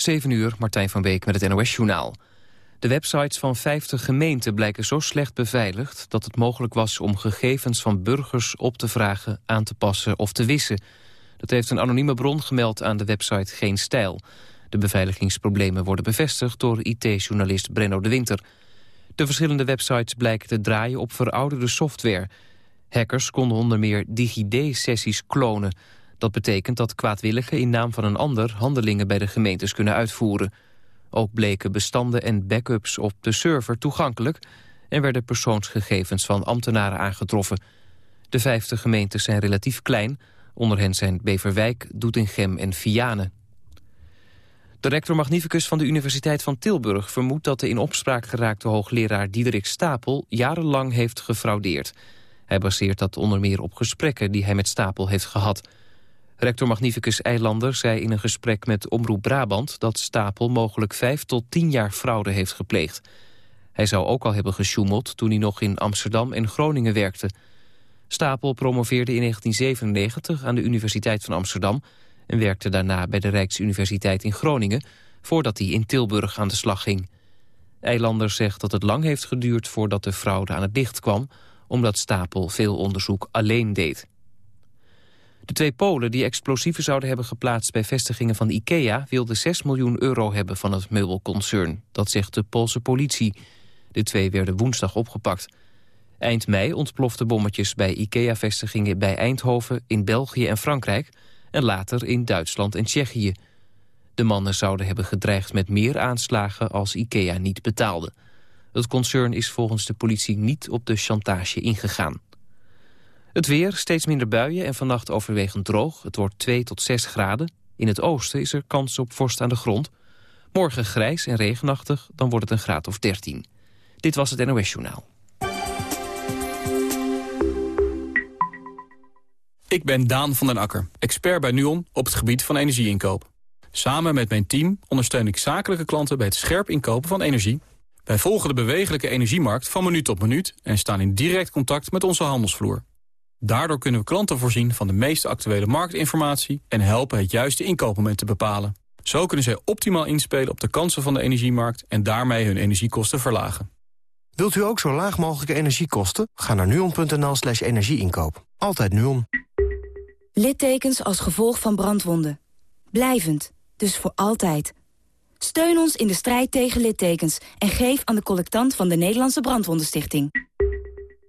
7 uur, Martijn van Beek met het NOS-journaal. De websites van 50 gemeenten blijken zo slecht beveiligd... dat het mogelijk was om gegevens van burgers op te vragen, aan te passen of te wissen. Dat heeft een anonieme bron gemeld aan de website Geen Stijl. De beveiligingsproblemen worden bevestigd door IT-journalist Brenno de Winter. De verschillende websites blijken te draaien op verouderde software. Hackers konden onder meer DigiD-sessies klonen... Dat betekent dat kwaadwilligen in naam van een ander handelingen bij de gemeentes kunnen uitvoeren. Ook bleken bestanden en backups op de server toegankelijk en werden persoonsgegevens van ambtenaren aangetroffen. De vijfde gemeentes zijn relatief klein, onder hen zijn Beverwijk, Doetinchem en Vianen. De rector magnificus van de Universiteit van Tilburg vermoedt dat de in opspraak geraakte hoogleraar Diederik Stapel jarenlang heeft gefraudeerd. Hij baseert dat onder meer op gesprekken die hij met Stapel heeft gehad. Rector Magnificus Eilander zei in een gesprek met Omroep Brabant... dat Stapel mogelijk vijf tot tien jaar fraude heeft gepleegd. Hij zou ook al hebben gesjoemeld toen hij nog in Amsterdam en Groningen werkte. Stapel promoveerde in 1997 aan de Universiteit van Amsterdam... en werkte daarna bij de Rijksuniversiteit in Groningen... voordat hij in Tilburg aan de slag ging. Eilander zegt dat het lang heeft geduurd voordat de fraude aan het licht kwam... omdat Stapel veel onderzoek alleen deed. De twee Polen die explosieven zouden hebben geplaatst bij vestigingen van IKEA... wilden 6 miljoen euro hebben van het meubelconcern. Dat zegt de Poolse politie. De twee werden woensdag opgepakt. Eind mei ontploften bommetjes bij IKEA-vestigingen bij Eindhoven... in België en Frankrijk en later in Duitsland en Tsjechië. De mannen zouden hebben gedreigd met meer aanslagen als IKEA niet betaalde. Het concern is volgens de politie niet op de chantage ingegaan. Het weer, steeds minder buien en vannacht overwegend droog. Het wordt 2 tot 6 graden. In het oosten is er kans op vorst aan de grond. Morgen grijs en regenachtig, dan wordt het een graad of 13. Dit was het NOS Journaal. Ik ben Daan van den Akker, expert bij NUON op het gebied van energieinkoop. Samen met mijn team ondersteun ik zakelijke klanten bij het scherp inkopen van energie. Wij volgen de bewegelijke energiemarkt van minuut tot minuut... en staan in direct contact met onze handelsvloer. Daardoor kunnen we klanten voorzien van de meest actuele marktinformatie... en helpen het juiste inkoopmoment te bepalen. Zo kunnen zij optimaal inspelen op de kansen van de energiemarkt... en daarmee hun energiekosten verlagen. Wilt u ook zo laag mogelijke energiekosten? Ga naar nuon.nl slash energieinkoop. Altijd Nuon. Littekens als gevolg van brandwonden. Blijvend, dus voor altijd. Steun ons in de strijd tegen littekens... en geef aan de collectant van de Nederlandse Brandwondenstichting.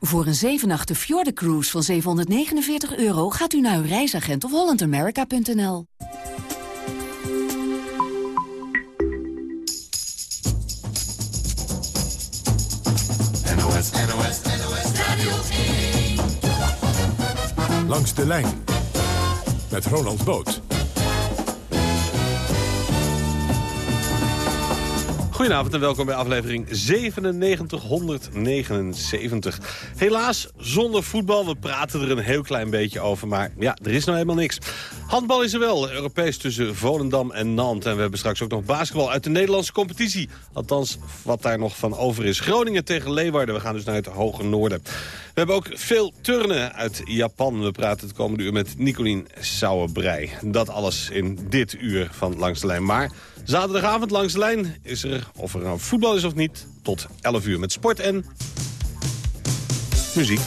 Voor een 7 nachten Fjorden Cruise van 749 euro gaat u naar uw reisagent of hollandamerica.nl. NOS, NOS, NOS Radio 1. Langs de lijn met Ronald Boot. Goedenavond en welkom bij aflevering 9779. Helaas zonder voetbal. We praten er een heel klein beetje over, maar ja, er is nou helemaal niks. Handbal is er wel, Europees tussen Volendam en Nantes. En we hebben straks ook nog basketbal uit de Nederlandse competitie. Althans, wat daar nog van over is. Groningen tegen Leeuwarden. We gaan dus naar het hoge noorden. We hebben ook veel turnen uit Japan. We praten het komende uur met Nicolien Sauerbrei. Dat alles in dit uur van Langs de Lijn. Maar zaterdagavond Langs de Lijn is er, of er nou voetbal is of niet... tot 11 uur met sport en muziek.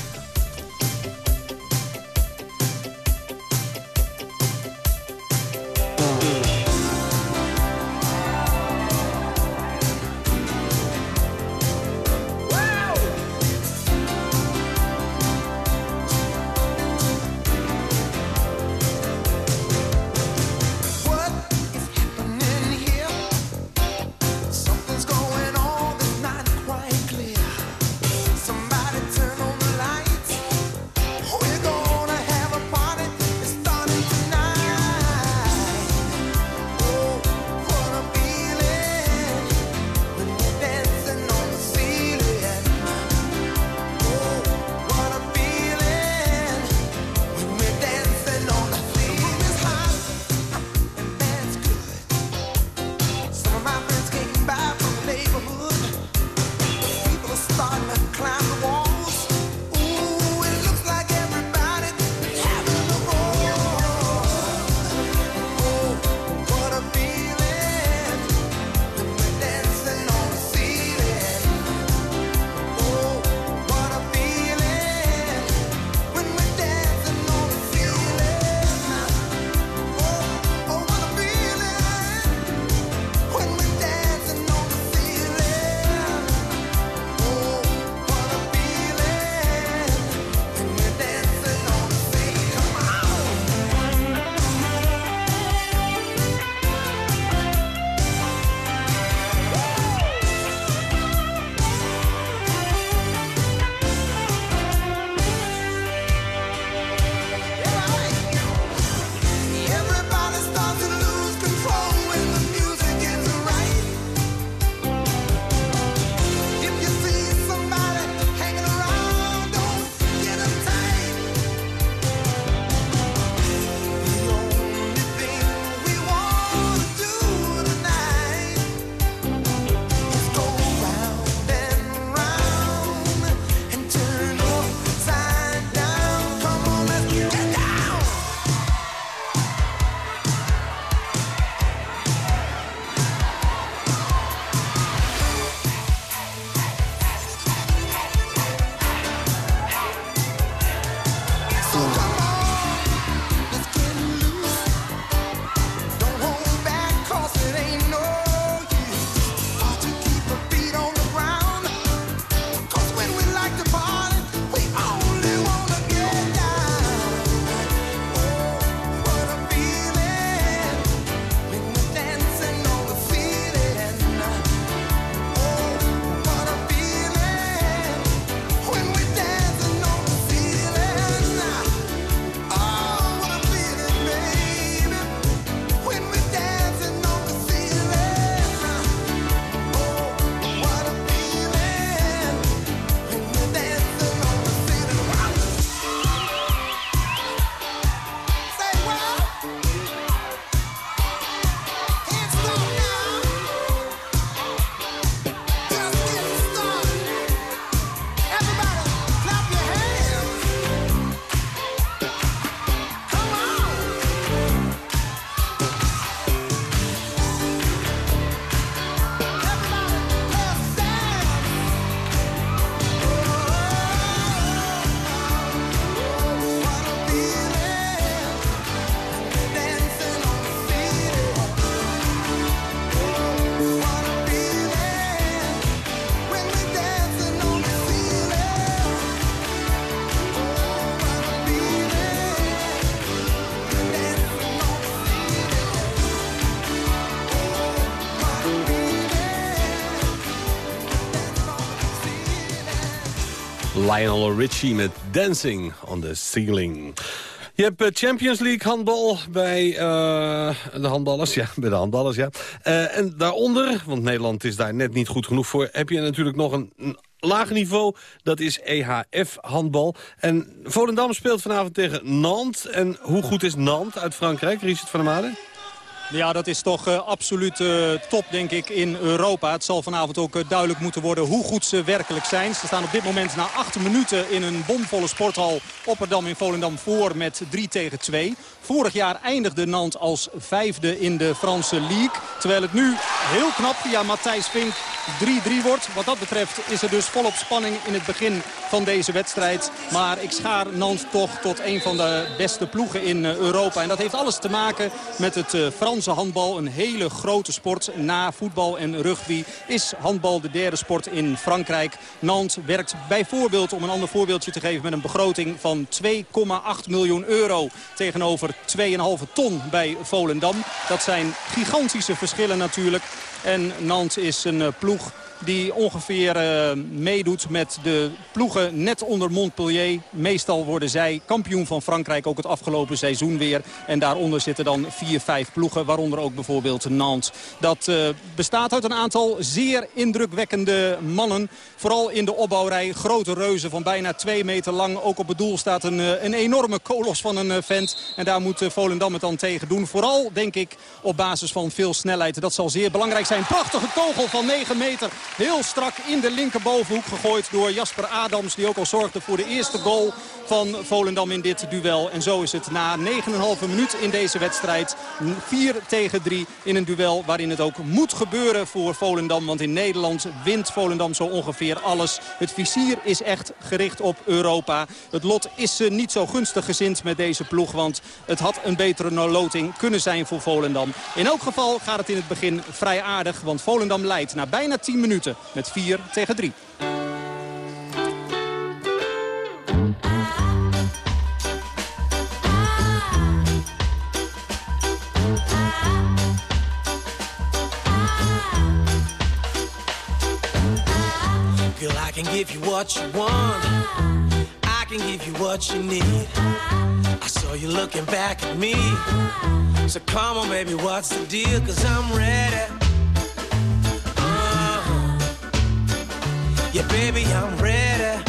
Lionel Richie met Dancing on the Ceiling. Je hebt eh, Champions League handbal bij uh, de handballers. Ja, bij de handballers, ja. Uh, en daaronder, want Nederland is daar net niet goed genoeg voor... heb je natuurlijk nog een, lager niveau. Dat is EHF handbal. En Volendam speelt vanavond tegen Nantes. En hoe goed is Nantes uit Frankrijk, Richard van der Made? Ja, dat is toch uh, absoluut uh, top, denk ik, in Europa. Het zal vanavond ook uh, duidelijk moeten worden hoe goed ze werkelijk zijn. Ze staan op dit moment na acht minuten in een bomvolle sporthal Opperdam in Volendam voor met 3 tegen 2. Vorig jaar eindigde Nant als vijfde in de Franse League. Terwijl het nu heel knap via Matthijs Vink 3-3 wordt. Wat dat betreft is er dus volop spanning in het begin van deze wedstrijd. Maar ik schaar Nant toch tot een van de beste ploegen in Europa. En dat heeft alles te maken met het Franse Franse handbal. Een hele grote sport. Na voetbal en rugby is handbal de derde sport in Frankrijk. Nantes werkt bijvoorbeeld, om een ander voorbeeldje te geven... met een begroting van 2,8 miljoen euro tegenover 2,5 ton bij Volendam. Dat zijn gigantische verschillen natuurlijk. En Nantes is een eh, ploeg die ongeveer uh, meedoet met de ploegen net onder Montpellier. Meestal worden zij kampioen van Frankrijk ook het afgelopen seizoen weer. En daaronder zitten dan vier, vijf ploegen, waaronder ook bijvoorbeeld Nantes. Dat uh, bestaat uit een aantal zeer indrukwekkende mannen. Vooral in de opbouwrij grote reuzen van bijna twee meter lang. Ook op het doel staat een, uh, een enorme kolos van een vent. En daar moet Volendam het dan tegen doen. Vooral, denk ik, op basis van veel snelheid. Dat zal zeer belangrijk zijn. Prachtige kogel van 9 meter Heel strak in de linkerbovenhoek gegooid door Jasper Adams. Die ook al zorgde voor de eerste goal van Volendam in dit duel. En zo is het na 9,5 minuut in deze wedstrijd. 4 tegen 3 in een duel waarin het ook moet gebeuren voor Volendam. Want in Nederland wint Volendam zo ongeveer alles. Het visier is echt gericht op Europa. Het lot is uh, niet zo gunstig gezind met deze ploeg. Want het had een betere loting kunnen zijn voor Volendam. In elk geval gaat het in het begin vrij aardig. Want Volendam leidt na bijna 10 minuten met 4 tegen 3. Girl, I can give you give you. I saw you looking back at me. Baby, the deal? Cause I'm ready. Yeah, baby, I'm ready.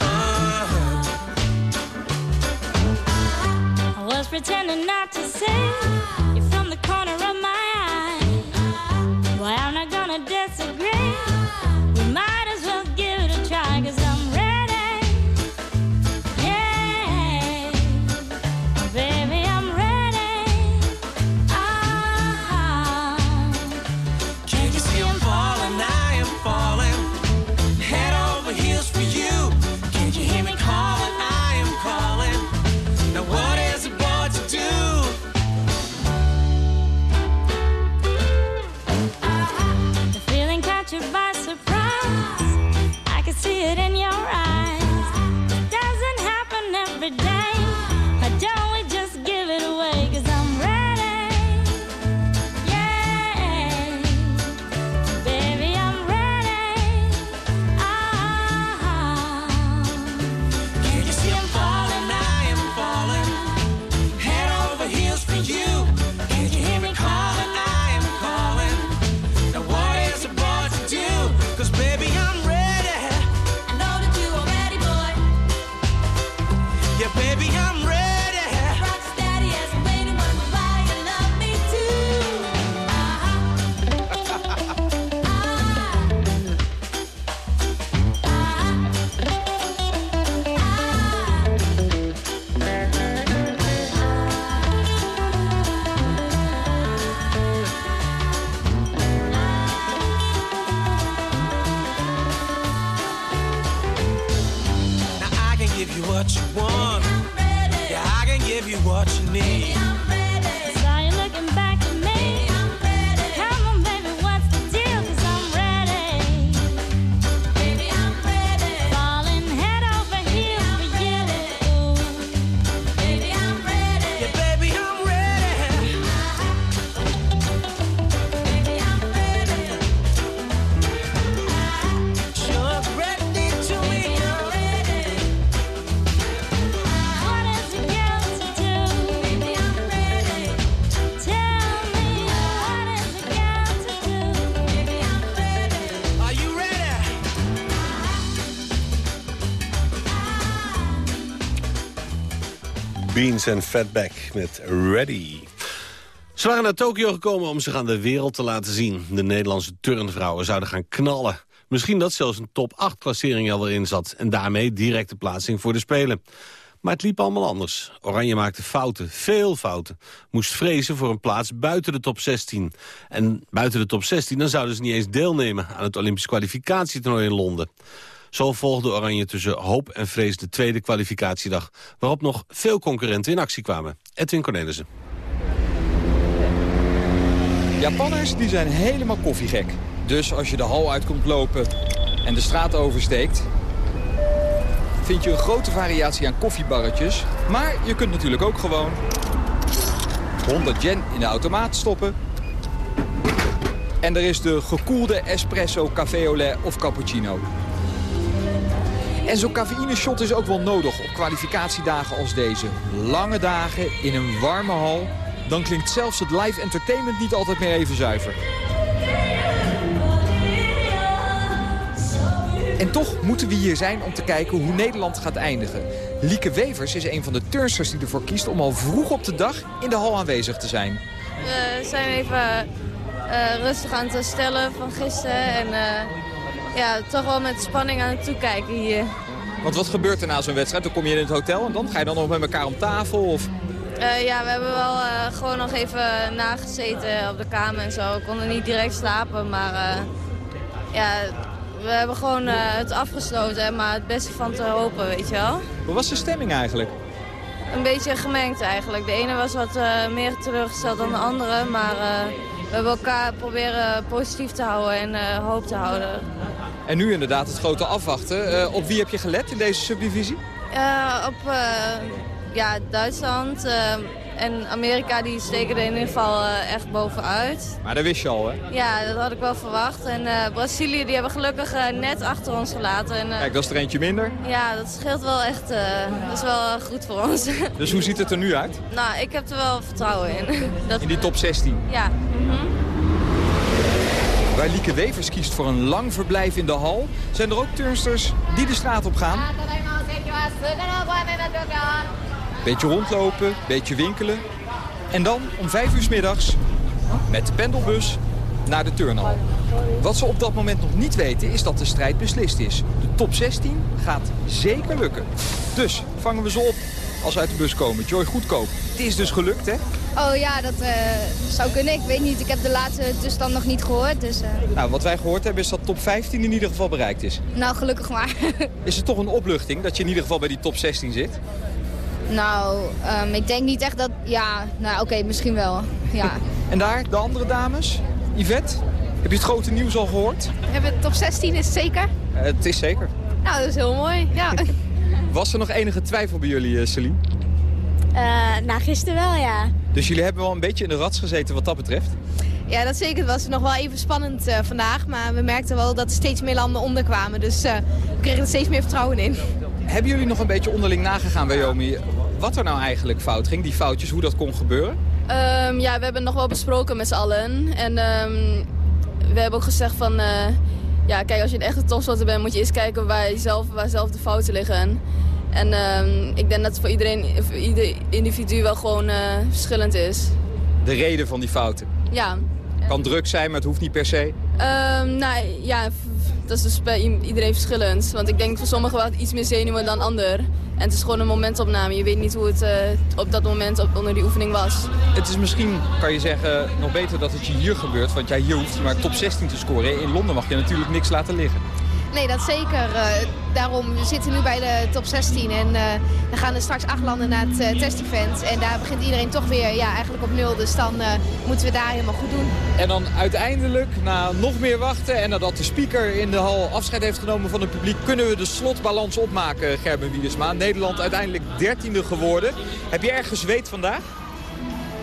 Uh-huh. I was pretending not to see Beans en Fatback met Ready. Ze waren naar Tokio gekomen om zich aan de wereld te laten zien. De Nederlandse turnvrouwen zouden gaan knallen. Misschien dat zelfs een top 8 klassering al wel in zat... en daarmee directe plaatsing voor de Spelen. Maar het liep allemaal anders. Oranje maakte fouten, veel fouten. Moest vrezen voor een plaats buiten de top 16. En buiten de top 16 dan zouden ze niet eens deelnemen... aan het Olympisch kwalificatietoernooi in Londen. Zo volgde Oranje tussen hoop en vrees de tweede kwalificatiedag... waarop nog veel concurrenten in actie kwamen. Edwin Cornelissen. Japanners die zijn helemaal koffiegek. Dus als je de hal uit komt lopen en de straat oversteekt... vind je een grote variatie aan koffiebarretjes. Maar je kunt natuurlijk ook gewoon 100 yen in de automaat stoppen. En er is de gekoelde espresso, café au lait of cappuccino. En zo'n cafeïne-shot is ook wel nodig op kwalificatiedagen als deze. Lange dagen in een warme hal. Dan klinkt zelfs het live entertainment niet altijd meer even zuiver. En toch moeten we hier zijn om te kijken hoe Nederland gaat eindigen. Lieke Wevers is een van de turnsters die ervoor kiest om al vroeg op de dag in de hal aanwezig te zijn. We zijn even eh, rustig aan het herstellen van gisteren. En eh, ja, toch wel met spanning aan het toekijken hier. Want wat gebeurt er na zo'n wedstrijd? Dan kom je in het hotel en dan ga je dan nog met elkaar om tafel? Of... Eh, ja, we hebben wel eh, gewoon nog even nagezeten op de kamer en zo. We konden niet direct slapen, maar eh, ja, we hebben gewoon het afgesloten. Maar het beste van te hopen, weet je wel. Hoe was de stemming eigenlijk? Een beetje gemengd eigenlijk. De ene was wat meer teleurgesteld dan de andere, maar we hebben elkaar proberen positief te houden en hoop te houden. En nu inderdaad het grote afwachten. Eh, op wie heb je gelet in deze subdivisie? Eh, op eh, ja, Duitsland en Amerika die steken er in ieder geval echt bovenuit. Maar dat wist je al, hè? Ja, dat had ik wel verwacht. En Brazilië die hebben gelukkig net achter ons gelaten. En, Kijk, dat is er eentje minder. ja, dat scheelt wel echt. dat is wel goed voor ons. Dus hoe ziet het er nu uit? nou, ik heb er wel vertrouwen in. dat, In die top 16. Ja. mhm. Waar Lieke Wevers kiest voor een lang verblijf in de hal... zijn er ook turnsters die de straat op gaan. Beetje rondlopen, beetje winkelen. En dan om vijf uur 's middags met de pendelbus naar de turnhal. Wat ze op dat moment nog niet weten is dat de strijd beslist is. De top 16 gaat zeker lukken. Dus vangen we ze op als ze uit de bus komen. Joy Goedkoop. Het is dus gelukt, hè? Oh ja, dat eh, zou kunnen. Ik weet niet. Ik heb de laatste tussenstand nog niet gehoord. Dus, eh, Nou, wat wij gehoord hebben is dat top 15 in ieder geval bereikt is. nou, gelukkig maar. Is het toch een opluchting dat je in ieder geval bij die top 16 zit? nou, ehm, ik denk niet echt dat... Ja, nou oké, misschien wel. Ja. En daar, de andere dames? Yvette, heb je het grote nieuws al gehoord? Hebben top 16 is het zeker? Eh, het is zeker. Nou, dat is heel mooi. Ja. Was er nog enige twijfel bij jullie, eh, Celine? nou, gisteren wel, ja. Dus jullie hebben wel een beetje in de rats gezeten wat dat betreft? Ja, dat zeker. Het was nog wel even spannend eh, vandaag. Maar we merkten wel dat er steeds meer landen onderkwamen. Dus eh, we kregen er steeds meer vertrouwen in. Hebben jullie nog een beetje onderling nagegaan bij Yomi? Wat er nou eigenlijk fout ging, die foutjes, hoe dat kon gebeuren? Ehm, ja, we hebben het nog wel besproken met z'n allen. En ehm, we hebben ook gezegd van... eh, ja, kijk, als je een echte topsporter bent, moet je eens kijken waar, jezelf, waar zelf de fouten liggen. En ehm, ik denk dat het voor iedereen, voor ieder individu wel gewoon eh, verschillend is. De reden van die fouten. Ja. Kan druk zijn, maar het hoeft niet per se. Ehm, nou ja, dat is dus bij iedereen verschillend. Want ik denk voor sommigen wel iets meer zenuwen dan ander. En het is gewoon een momentopname. Je weet niet hoe het eh, op dat moment op, onder die oefening was. Het is misschien, kan je zeggen, nog beter dat het je hier gebeurt. Want jij hier hoeft maar top 16 te scoren. In Londen mag je natuurlijk niks laten liggen. Nee, dat zeker. Eh, daarom we zitten nu bij de top 16. En eh, dan gaan er straks acht landen naar het eh, test-event. En daar begint iedereen toch weer ja, eigenlijk op nul. Dus dan eh, moeten we daar helemaal goed doen. En dan uiteindelijk, na nog meer wachten en nadat de speaker in de hal afscheid heeft genomen van het publiek, kunnen we de slotbalans opmaken, Gerben Wiedesma. Nederland uiteindelijk dertiende geworden. Heb je erg gezweet vandaag?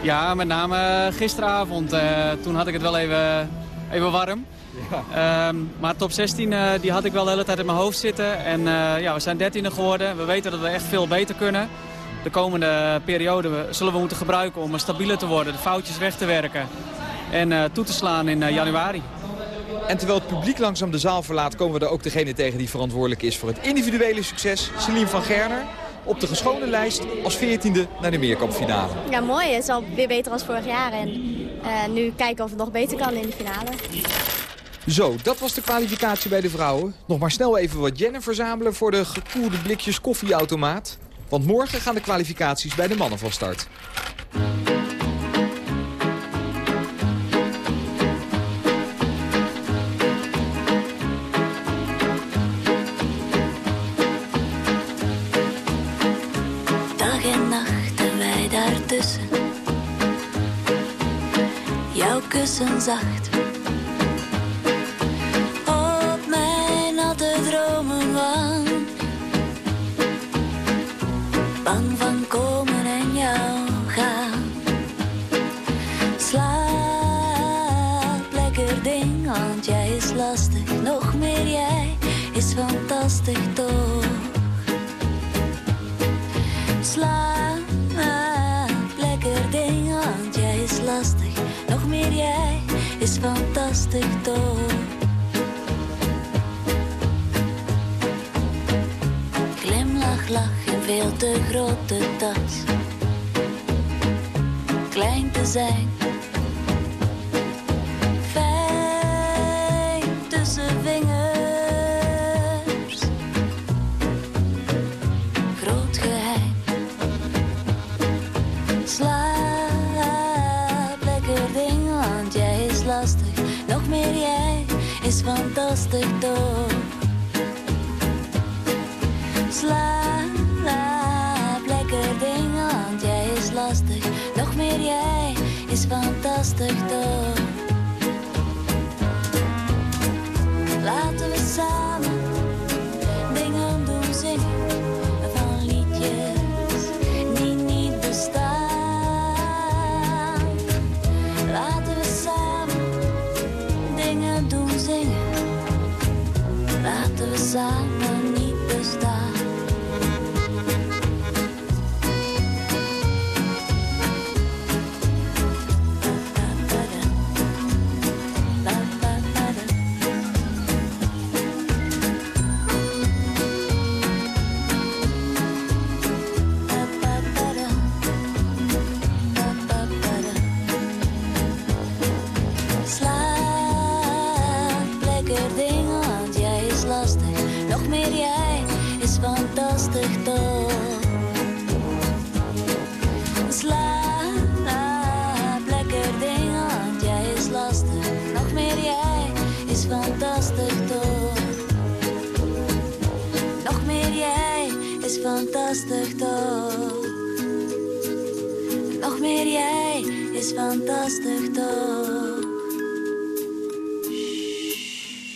Ja, met name gisteravond. eh, toen had ik het wel even, even warm. Ehm, maar top 16 eh, die had ik wel de hele tijd in mijn hoofd zitten. En eh, ja, we zijn dertiende geworden. We weten dat we echt veel beter kunnen. De komende periode zullen we moeten gebruiken om stabieler te worden. De foutjes weg te werken. En eh, toe te slaan in januari. En terwijl het publiek langzaam de zaal verlaat, komen we er ook degene tegen die verantwoordelijk is voor het individuele succes. Celine van Gerner. op de gescholen lijst als 14e naar de meerkampfinale. Ja, mooi. Het is al weer beter als vorig jaar. En eh, nu kijken of het nog beter kan in de finale. Zo, dat was de kwalificatie bij de vrouwen. Nog maar snel even wat jennen verzamelen voor de gekoelde blikjes koffieautomaat. Want morgen gaan de kwalificaties bij de mannen van start. Dag en nacht en wij daartussen. Jouw kussen zacht. Bang van komen en jou gaan. Slaap lekker ding, want jij is lastig. Nog meer jij is fantastisch toch. Slaap, lekker ding, want jij is lastig. Nog meer jij is fantastisch toch. Veel te grote tas. Klein te zijn. Fijn tussen vingers. Groot geheim. Slaap lekker ding, want jij is lastig. Nog meer jij is fantastisch toch. Is fantastisch toch. Laten we samen dingen doen zingen van liedjes die niet bestaan. Laten we samen dingen doen zingen. Laten we samen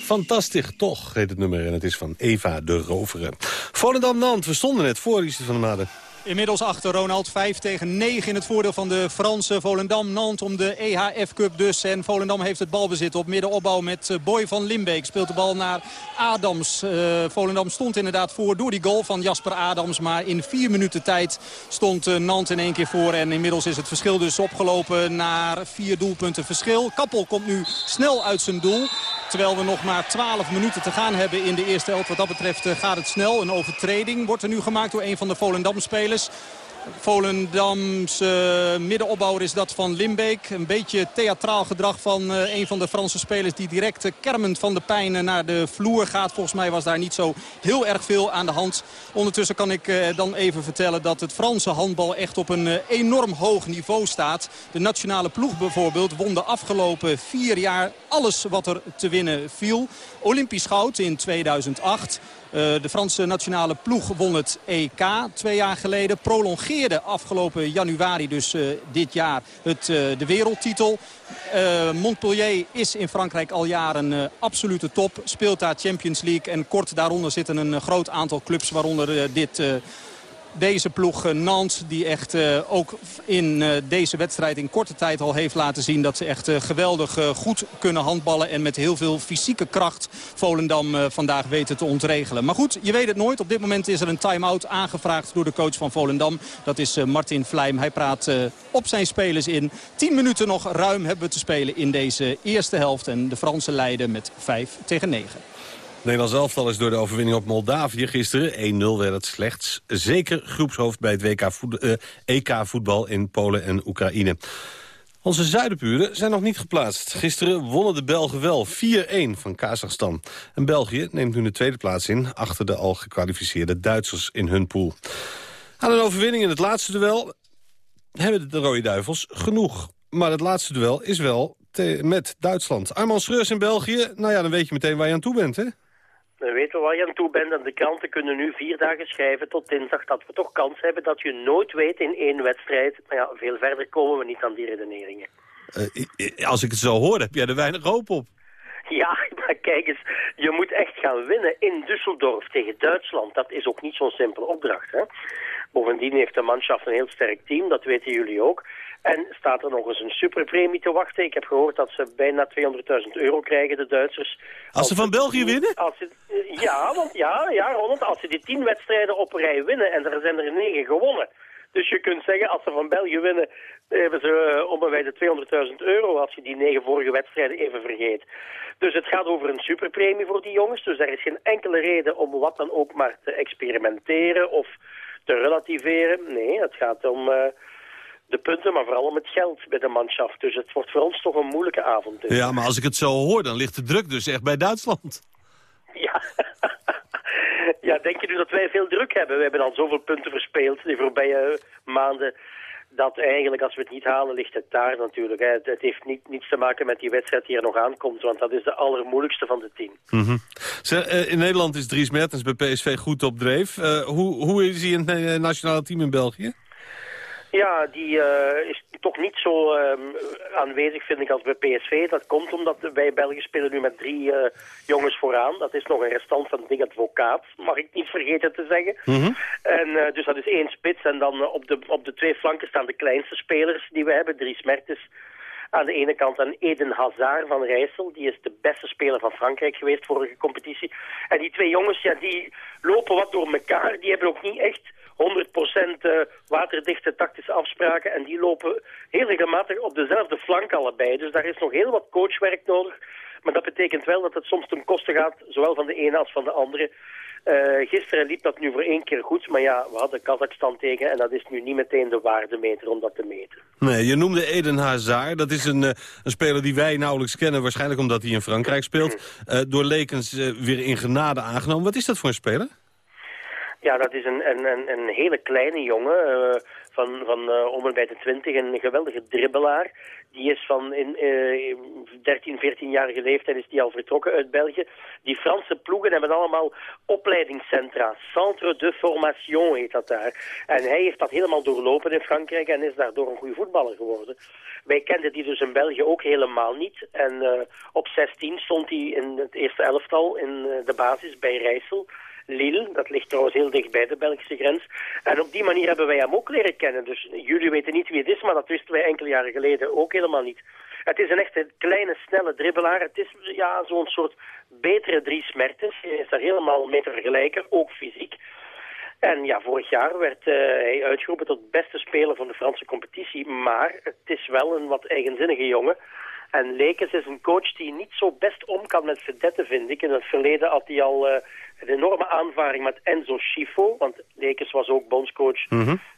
Fantastisch, toch, heet het nummer. En het is van Eva de Rovere. Volendam-Nant, we stonden net voor, Liesje van der Maden. Inmiddels achter Ronald 5 tegen 9 in het voordeel van de Franse Volendam. Nant om de EHF Cup dus. En Volendam heeft het balbezit op middenopbouw met eh, Boy van Limbeek. Speelt de bal naar Adams. Eh, Volendam stond inderdaad voor door die goal van Jasper Adams. Maar in vier minuten tijd stond eh, Nant in één keer voor. En inmiddels is het verschil dus opgelopen naar vier doelpunten verschil. Kappel komt nu snel uit zijn doel. Terwijl we nog maar 12 minuten te gaan hebben in de eerste helft. Wat dat betreft eh, gaat het snel. Een overtreding wordt er nu gemaakt door een van de Volendam-spelers. Volendamse middenopbouwer is dat van Limbeek. Een beetje theatraal gedrag van eh, een van de Franse spelers... die direct eh, kermend van de pijn naar de vloer gaat. Volgens mij was daar niet zo heel erg veel aan de hand. Ondertussen kan ik eh, dan even vertellen dat het Franse handbal echt op een enorm hoog niveau staat. De nationale ploeg bijvoorbeeld won de afgelopen vier jaar alles wat er te winnen viel. Olympisch goud in 2008. Eh, de Franse nationale ploeg won het EK twee jaar geleden. Prolongeerde afgelopen januari, dus eh, dit jaar, het, eh, de wereldtitel. Montpellier is in Frankrijk al jaren eh, absolute top. Speelt daar Champions League. En kort daaronder zitten een groot aantal clubs, waaronder dit... deze ploeg eh, Nantes die echt eh, ook in eh, deze wedstrijd in korte tijd al heeft laten zien... dat ze echt geweldig goed kunnen handballen en met heel veel fysieke kracht Volendam vandaag weten te ontregelen. Maar goed, je weet het nooit. Op dit moment is er een time-out aangevraagd door de coach van Volendam. Dat is Martin Vlijm. Hij praat op zijn spelers in. 10 minuten nog ruim hebben we te spelen in deze eerste helft. En de Fransen leiden met 5 tegen 9. Nederlands elftal is door de overwinning op Moldavië gisteren. 1-0 werd het slechts. Zeker groepshoofd bij het WK voet- eh, EK-voetbal in Polen en Oekraïne. Onze zuidenburen zijn nog niet geplaatst. Gisteren wonnen de Belgen wel 4-1 van Kazachstan. En België neemt nu de tweede plaats in... achter de al gekwalificeerde Duitsers in hun pool. Aan een overwinning in het laatste duel hebben de Rode Duivels genoeg. Maar het laatste duel is wel met Duitsland. Armand Schreurs in België, nou ja, dan weet je meteen waar je aan toe bent, hè? Dan weten we waar je aan toe bent en de kranten kunnen nu vier dagen schrijven tot dinsdag dat we toch kans hebben dat je nooit weet in één wedstrijd. Maar ja, veel verder komen we niet aan die redeneringen. I- als ik het zo hoor, heb jij er weinig hoop op. Ja, maar kijk eens, je moet echt gaan winnen in Düsseldorf tegen Duitsland. Dat is ook niet zo'n simpele opdracht. Hè? Bovendien heeft de manschaft een heel sterk team, dat weten jullie ook. En staat er nog eens een superpremie te wachten. Ik heb gehoord dat ze bijna 200.000 euro krijgen, de Duitsers. Als ze van België winnen? Als ze, ja, want ja, ja, Ronald, als ze die tien wedstrijden op rij winnen en er zijn er negen gewonnen. Dus je kunt zeggen, als ze van België winnen, hebben ze eh, de 200.000 euro als je die negen vorige wedstrijden even vergeet. Dus het gaat over een superpremie voor die jongens. Dus er is geen enkele reden om wat dan ook maar te experimenteren of te relativeren. Nee, het gaat om eh, de punten, maar vooral om het geld bij de manschaft. Dus het wordt voor ons toch een moeilijke avond. Dus. Ja, maar als ik het zo hoor, dan ligt de druk dus echt bij Duitsland. Ja. ja, denk je nu dat wij veel druk hebben? We hebben al zoveel punten verspeeld de voorbije maanden. Dat eigenlijk, als we het niet halen, ligt het daar natuurlijk. Hè. Het, heeft niet, niets te maken met die wedstrijd die er nog aankomt. Want dat is de allermoeilijkste van de tien. Mhm. Eh, in Nederland is Dries Mertens bij PSV goed op dreef. Eh, hoe, hoe is hij in het eh, nationale team in België? Ja, die eh, is toch niet zo ehm, aanwezig, vind ik, als bij PSV. Dat komt omdat wij België spelen nu met drie eh, jongens vooraan. Dat is nog een restant van Ding Advocaat, mag ik niet vergeten te zeggen. En eh, dus dat is één spits. En dan op, de, op de twee flanken staan de kleinste spelers die we hebben. Dries Mertens aan de ene kant en Eden Hazard van Rijssel. Die is de beste speler van Frankrijk geweest vorige competitie. En die twee jongens, ja, die lopen wat door elkaar. Die hebben ook niet echt 100% eh, waterdichte tactische afspraken. En die lopen heel regelmatig op dezelfde flank allebei. Dus daar is nog heel wat coachwerk nodig. Maar dat betekent wel dat het soms ten koste gaat, zowel van de ene als van de andere. Eh, gisteren liep dat nu voor één keer goed, maar ja, we hadden Kazachstan tegen en dat is nu niet meteen de waardemeter om dat te meten. Nee, je noemde Eden Hazard. Dat is een, eh, een speler die wij nauwelijks kennen, waarschijnlijk omdat hij in Frankrijk speelt. Eh, door Lekens weer in genade aangenomen. Wat is dat voor een speler? Ja, dat is een, een, een, een hele kleine jongen eh, van, van eh, om en bij de twintig, een geweldige dribbelaar. Die is van in eh 13, 14-jarige leeftijd is die al vertrokken uit België. Die Franse ploegen hebben allemaal opleidingscentra. Centre de formation heet dat daar. En hij heeft dat helemaal doorlopen in Frankrijk en is daardoor een goede voetballer geworden. Wij kenden die dus in België ook helemaal niet. En eh, op 16 stond hij in het eerste elftal in de basis bij Rijssel. Lille, dat ligt trouwens heel dicht bij de Belgische grens. En op die manier hebben wij hem ook leren kennen. Dus jullie weten niet wie het is, maar dat wisten wij enkele jaren geleden ook helemaal niet. Het is een echte kleine, snelle dribbelaar. Het is ja, zo'n soort betere Dries Mertens. Hij is daar helemaal mee te vergelijken, ook fysiek. En ja, vorig jaar werd eh, hij uitgeroepen tot beste speler van de Franse competitie. Maar het is wel een wat eigenzinnige jongen. En Lekens is een coach die niet zo best om kan met vedetten, vind ik. In het verleden had hij al eh, een enorme aanvaring met Enzo Schifo. Want Lekens was ook bondscoach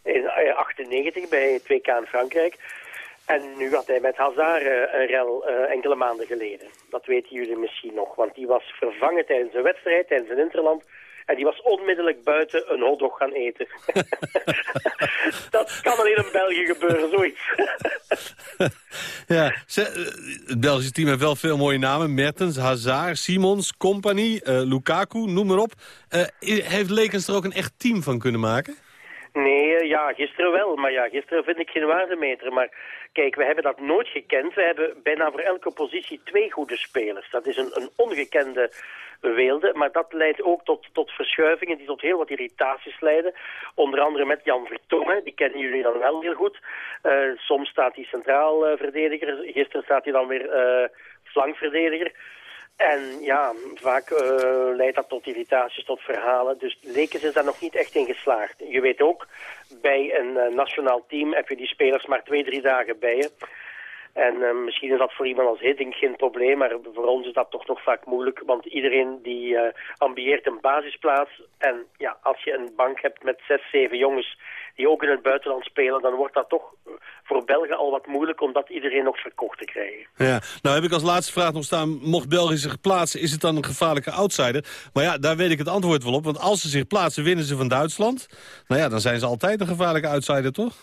in eh, 98 bij 2K in Frankrijk. En nu had hij met Hazard eh, een rel eh, enkele maanden geleden. Dat weten jullie misschien nog. Want die was vervangen tijdens een wedstrijd, tijdens een interland. En die was onmiddellijk buiten een hotdog gaan eten. dat kan alleen in België gebeuren, zoiets. Ja, eh, het Belgische team heeft wel veel mooie namen. Mertens, Hazard, Simons, Company, eh, Lukaku, noem maar op. Eh, heeft Lekens er ook een echt team van kunnen maken? Nee, ja, gisteren wel. Maar ja, gisteren vind ik geen waardemeter. Maar kijk, we hebben dat nooit gekend. We hebben bijna voor elke positie twee goede spelers. Dat is een, een ongekende weelde. Maar dat leidt ook tot, tot verschuivingen die tot heel wat irritaties leiden. Onder andere met Jan Vertongen. Die kennen jullie dan wel heel goed. Eh, soms staat hij centraal eh, verdediger. Gisteren staat hij dan weer eh, flankverdediger. En ja, vaak eh, leidt dat tot irritaties, tot verhalen. Dus Lekens is daar nog niet echt in geslaagd. Je weet ook, bij een eh, nationaal team heb je die spelers maar twee, drie dagen bij je. En eh, misschien is dat voor iemand als Hiddink geen probleem, maar voor ons is dat toch nog vaak moeilijk. Want iedereen die ambieert een basisplaats. En ja, als je een bank hebt met zes, zeven jongens die ook in het buitenland spelen, dan wordt dat toch voor Belgen al wat moeilijk om dat iedereen nog verkocht te krijgen. Ja, nou heb ik als laatste vraag nog staan, mocht België zich plaatsen, is het dan een gevaarlijke outsider? Maar ja, daar weet ik het antwoord wel op, want als ze zich plaatsen, winnen ze van Duitsland. Nou ja, dan zijn ze altijd een gevaarlijke outsider, toch?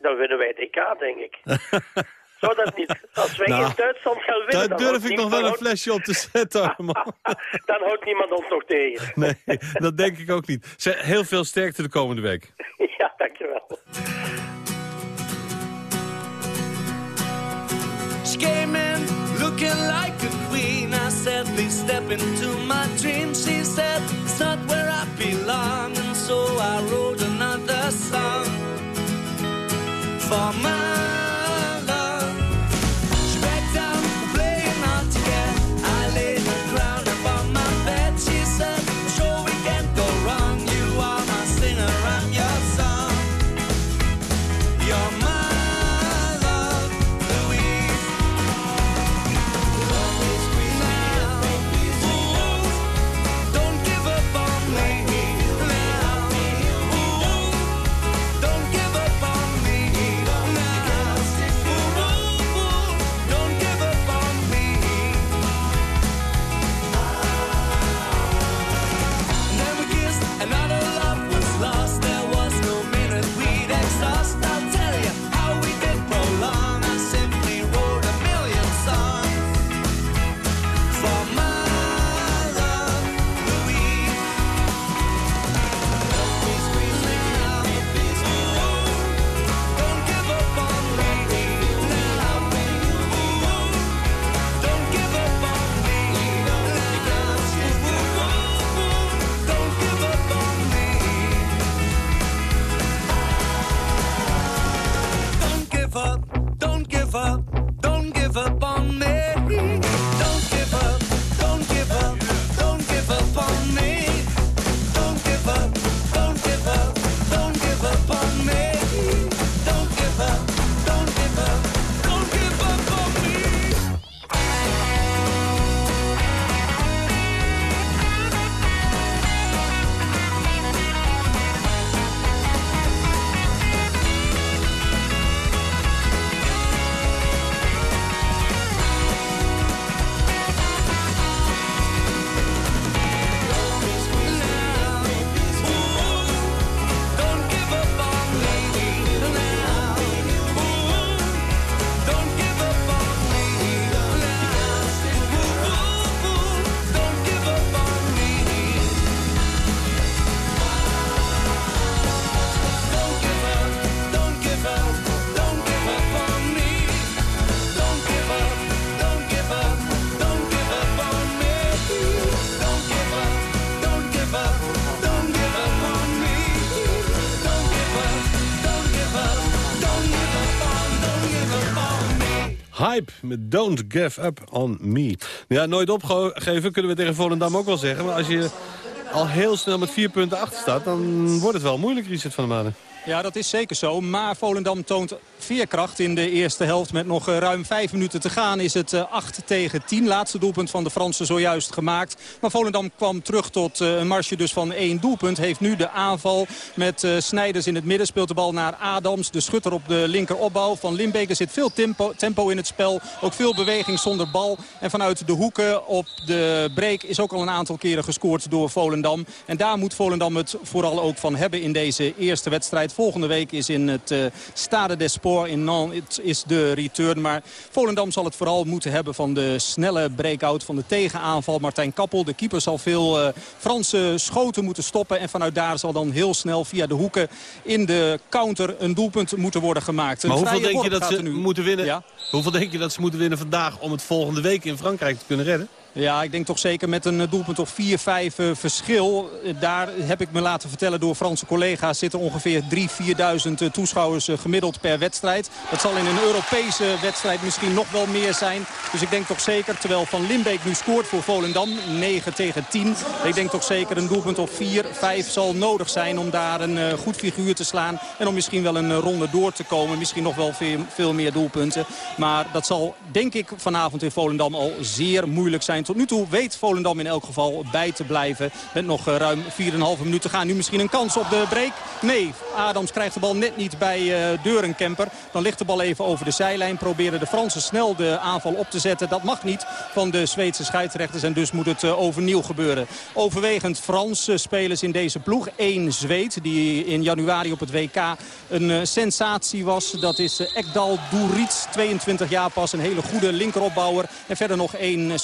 Dan winnen wij het EK, denk ik. Zou dat niet? Als wij Nou, in Duitsland gaan winnen, Daar dan durf ik nog wel een flesje op te zetten, Arman. Dan houdt niemand ons nog tegen. Nee, dat denk ik ook niet. Zeg, Heel veel sterkte de komende week. ja, dankjewel. She came in looking like a queen. I said, please step into my dream. She said, it's not where I belong. And so I wrote another song for my Met Don't Give Up On Me. Ja, nooit opgegeven kunnen we tegen Volendam ook wel zeggen. Maar als je al heel snel met vier punten achter staat... dan wordt het wel moeilijk, Richard van der Maden. Ja, dat is zeker zo. Maar Volendam toont veerkracht in de eerste helft. Met nog eh, ruim vijf minuten te gaan is het eh, 8 tegen 10. Laatste doelpunt van de Fransen zojuist gemaakt. Maar Volendam kwam terug tot eh, een marge dus van één doelpunt. Heeft nu de aanval met eh, Snijders in het midden. Speelt de bal naar Adams. De schutter op de linkeropbouw van Limbeek. Er zit veel tempo, tempo in het spel. Ook veel beweging zonder bal. En vanuit de hoeken op de break is ook al een aantal keren gescoord door Volendam. En daar moet Volendam het vooral ook van hebben in deze eerste wedstrijd. Volgende week is in het eh, Stade des Sports in Nantes het is de return. Maar Volendam zal het vooral moeten hebben van de snelle breakout van de tegenaanval. Martijn Kappel, de keeper, zal veel eh, Franse schoten moeten stoppen. En vanuit daar zal dan heel snel via de hoeken in de counter een doelpunt moeten worden gemaakt. Een Maar hoeveel denk je dat ze nu. moeten winnen? Ja? Hoeveel denk je dat ze moeten winnen vandaag om het volgende week in Frankrijk te kunnen redden? Ja, ik denk toch zeker met een eh, doelpunt of 4-5 uh, verschil. Uh, daar heb ik me laten vertellen door Franse collega's... zitten ongeveer 3.000, 4.000 toeschouwers gemiddeld per wedstrijd. Dat zal in een Europese wedstrijd misschien nog wel meer zijn. Dus ik denk toch zeker, terwijl Van Limbeek nu scoort voor Volendam... 9 tegen 10. Ik denk toch zeker een doelpunt of 4, 5 zal nodig zijn... om daar een goed figuur te slaan. En om misschien wel een ronde door te komen. Misschien nog wel veel, veel meer doelpunten. Maar dat zal, denk ik, vanavond in Volendam al zeer moeilijk zijn tot nu toe weet Volendam in elk geval bij te blijven. Met nog uh, ruim 4,5 minuten gaan. Nu misschien een kans op de break. Nee, Adams krijgt de bal net niet bij uh, Deurenkemper. Dan ligt de bal even over de zijlijn. Proberen de Fransen snel de aanval op te zetten. Dat mag niet van de Zweedse scheidsrechters. En dus moet het uh, overnieuw gebeuren. Overwegend Franse spelers in deze ploeg. Eén Zweed die in januari op het WK een sensatie was. Dat is Ekdal Duric. 22 jaar pas. Een hele goede linkeropbouwer. En verder nog één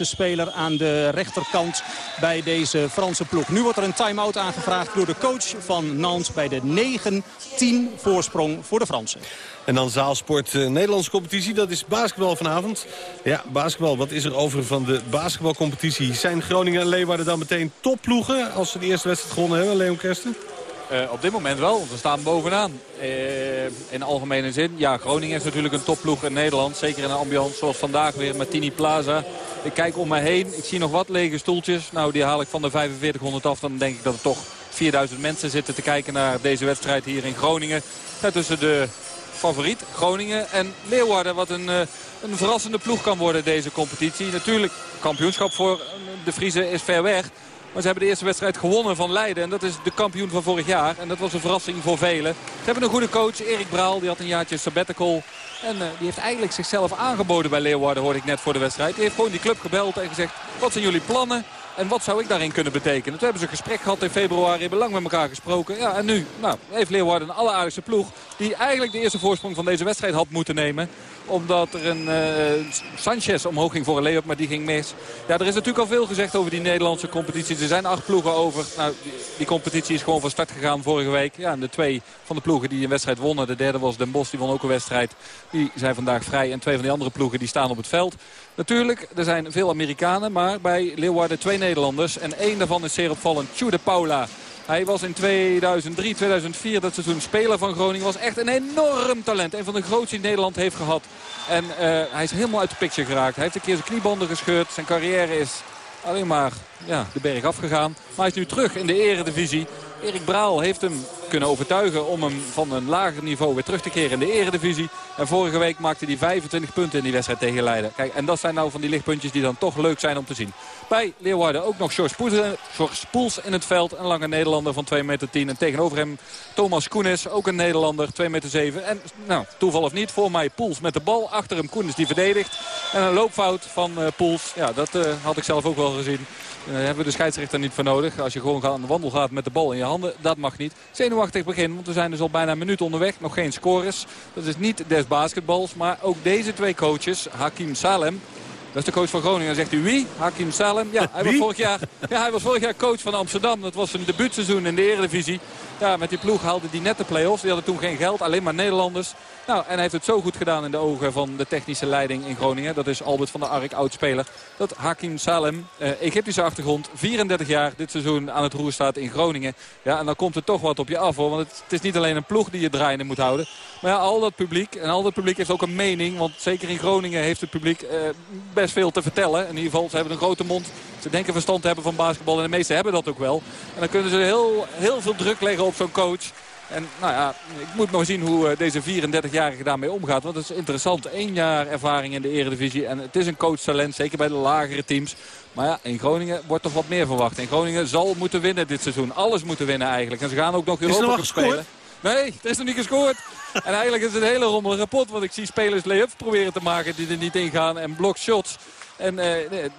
Speler aan de rechterkant bij deze Franse ploeg. Nu wordt er een time-out aangevraagd door de coach van Nantes bij de 9-10 voorsprong voor de Fransen. En dan zaalsport uh, Nederlandse competitie, dat is basketbal vanavond. Ja, basketbal, wat is er over van de basketbalcompetitie? Zijn Groningen en Leeuwarden dan meteen topploegen als ze de eerste wedstrijd gewonnen hebben, Leon Kersten? Uh, op dit moment wel, want we staan bovenaan. Uh, in algemene zin. Ja, Groningen is natuurlijk een topploeg in Nederland. Zeker in een ambiance zoals vandaag weer met Tini Plaza. Ik kijk om me heen. Ik zie nog wat lege stoeltjes. Nou, die haal ik van de 4500 af. Dan denk ik dat er toch 4000 mensen zitten te kijken naar deze wedstrijd hier in Groningen. Tussen de favoriet Groningen en Leeuwarden. Wat een, uh, een verrassende ploeg kan worden deze competitie. Natuurlijk, kampioenschap voor de Friese is ver weg. Maar ze hebben de eerste wedstrijd gewonnen van Leiden. En dat is de kampioen van vorig jaar. En dat was een verrassing voor velen. Ze hebben een goede coach, Erik Braal. Die had een jaartje sabbatical. En uh, die heeft eigenlijk zichzelf aangeboden bij Leeuwarden, hoorde ik net voor de wedstrijd. Die heeft gewoon die club gebeld en gezegd, wat zijn jullie plannen? En wat zou ik daarin kunnen betekenen? Toen hebben ze een gesprek gehad in februari, hebben lang met elkaar gesproken. Ja, en nu nou, heeft Leeuwarden een alleraardigste ploeg... die eigenlijk de eerste voorsprong van deze wedstrijd had moeten nemen omdat er een uh, Sanchez omhoog ging voor een lay-up, maar die ging mis. Ja, er is natuurlijk al veel gezegd over die Nederlandse competitie. Er zijn acht ploegen over. Nou, die, die competitie is gewoon van start gegaan vorige week. Ja, en de twee van de ploegen die een wedstrijd wonnen. De derde was Den Bosch, die won ook een wedstrijd. Die zijn vandaag vrij. En twee van die andere ploegen die staan op het veld. Natuurlijk, er zijn veel Amerikanen, maar bij Leeuwarden twee Nederlanders. En één daarvan is zeer opvallend, Tjude Paula. Hij was in 2003, 2004 dat seizoen speler van Groningen. Was echt een enorm talent. Een van de grootste die Nederland heeft gehad. En uh, hij is helemaal uit de picture geraakt. Hij heeft een keer zijn kniebanden gescheurd. Zijn carrière is alleen maar ja, de berg afgegaan. Maar hij is nu terug in de eredivisie. Erik Braal heeft hem kunnen overtuigen om hem van een lager niveau weer terug te keren in de eredivisie. En vorige week maakte hij 25 punten in die wedstrijd tegen Leiden. Kijk, en dat zijn nou van die lichtpuntjes die dan toch leuk zijn om te zien. Bij Leeuwarden ook nog George Poels, Spoels in het veld. Een lange Nederlander van 2,10 meter. En tegenover hem Thomas Koenis, ook een Nederlander, 2,7 meter. En nou, toeval of niet, voor mij Poels met de bal. Achter hem Koenis die verdedigt. En een loopfout van uh, Poels. Ja, dat uh, had ik zelf ook wel gezien. Daar hebben we de scheidsrechter niet voor nodig. Als je gewoon aan de wandel gaat met de bal in je handen, dat mag niet. Zenuwachtig begin, want we zijn dus al bijna een minuut onderweg. Nog geen scores. Dat is niet des basketbals, maar ook deze twee coaches, Hakim Salem... Dat is de coach van Groningen. Dan zegt u wie? Hakim Salem. Ja, hij was, vorig jaar, ja, hij was vorig jaar coach van Amsterdam. Dat was zijn debuutseizoen in de Eredivisie. Ja, met die ploeg haalde hij net de play-offs. Die hadden toen geen geld, alleen maar Nederlanders. Nou, en hij heeft het zo goed gedaan in de ogen van de technische leiding in Groningen. Dat is Albert van der Ark, oudspeler. Dat Hakim Salem, eh, Egyptische achtergrond, 34 jaar dit seizoen aan het roer staat in Groningen. Ja, en dan komt er toch wat op je af hoor. Want het, het is niet alleen een ploeg die je draaiende moet houden. Maar ja, al dat publiek. En al dat publiek heeft ook een mening. Want zeker in Groningen heeft het publiek eh, best veel te vertellen. In ieder geval, ze hebben een grote mond. Ze denken verstand te hebben van basketbal. En de meesten hebben dat ook wel. En dan kunnen ze heel, heel veel druk leggen op zo'n coach. En nou ja, ik moet nog zien hoe uh, deze 34-jarige daarmee omgaat. Want het is interessant. Eén jaar ervaring in de eredivisie. En het is een coachtalent, zeker bij de lagere teams. Maar ja, in Groningen wordt toch wat meer verwacht. In Groningen zal moeten winnen dit seizoen. Alles moeten winnen eigenlijk. En ze gaan ook nog Europa Cup spelen. Nee, er is nog niet gescoord. En eigenlijk is het een hele rommelige pot. Want ik zie spelers lay-ups proberen te maken die er niet ingaan. En block shots. En uh,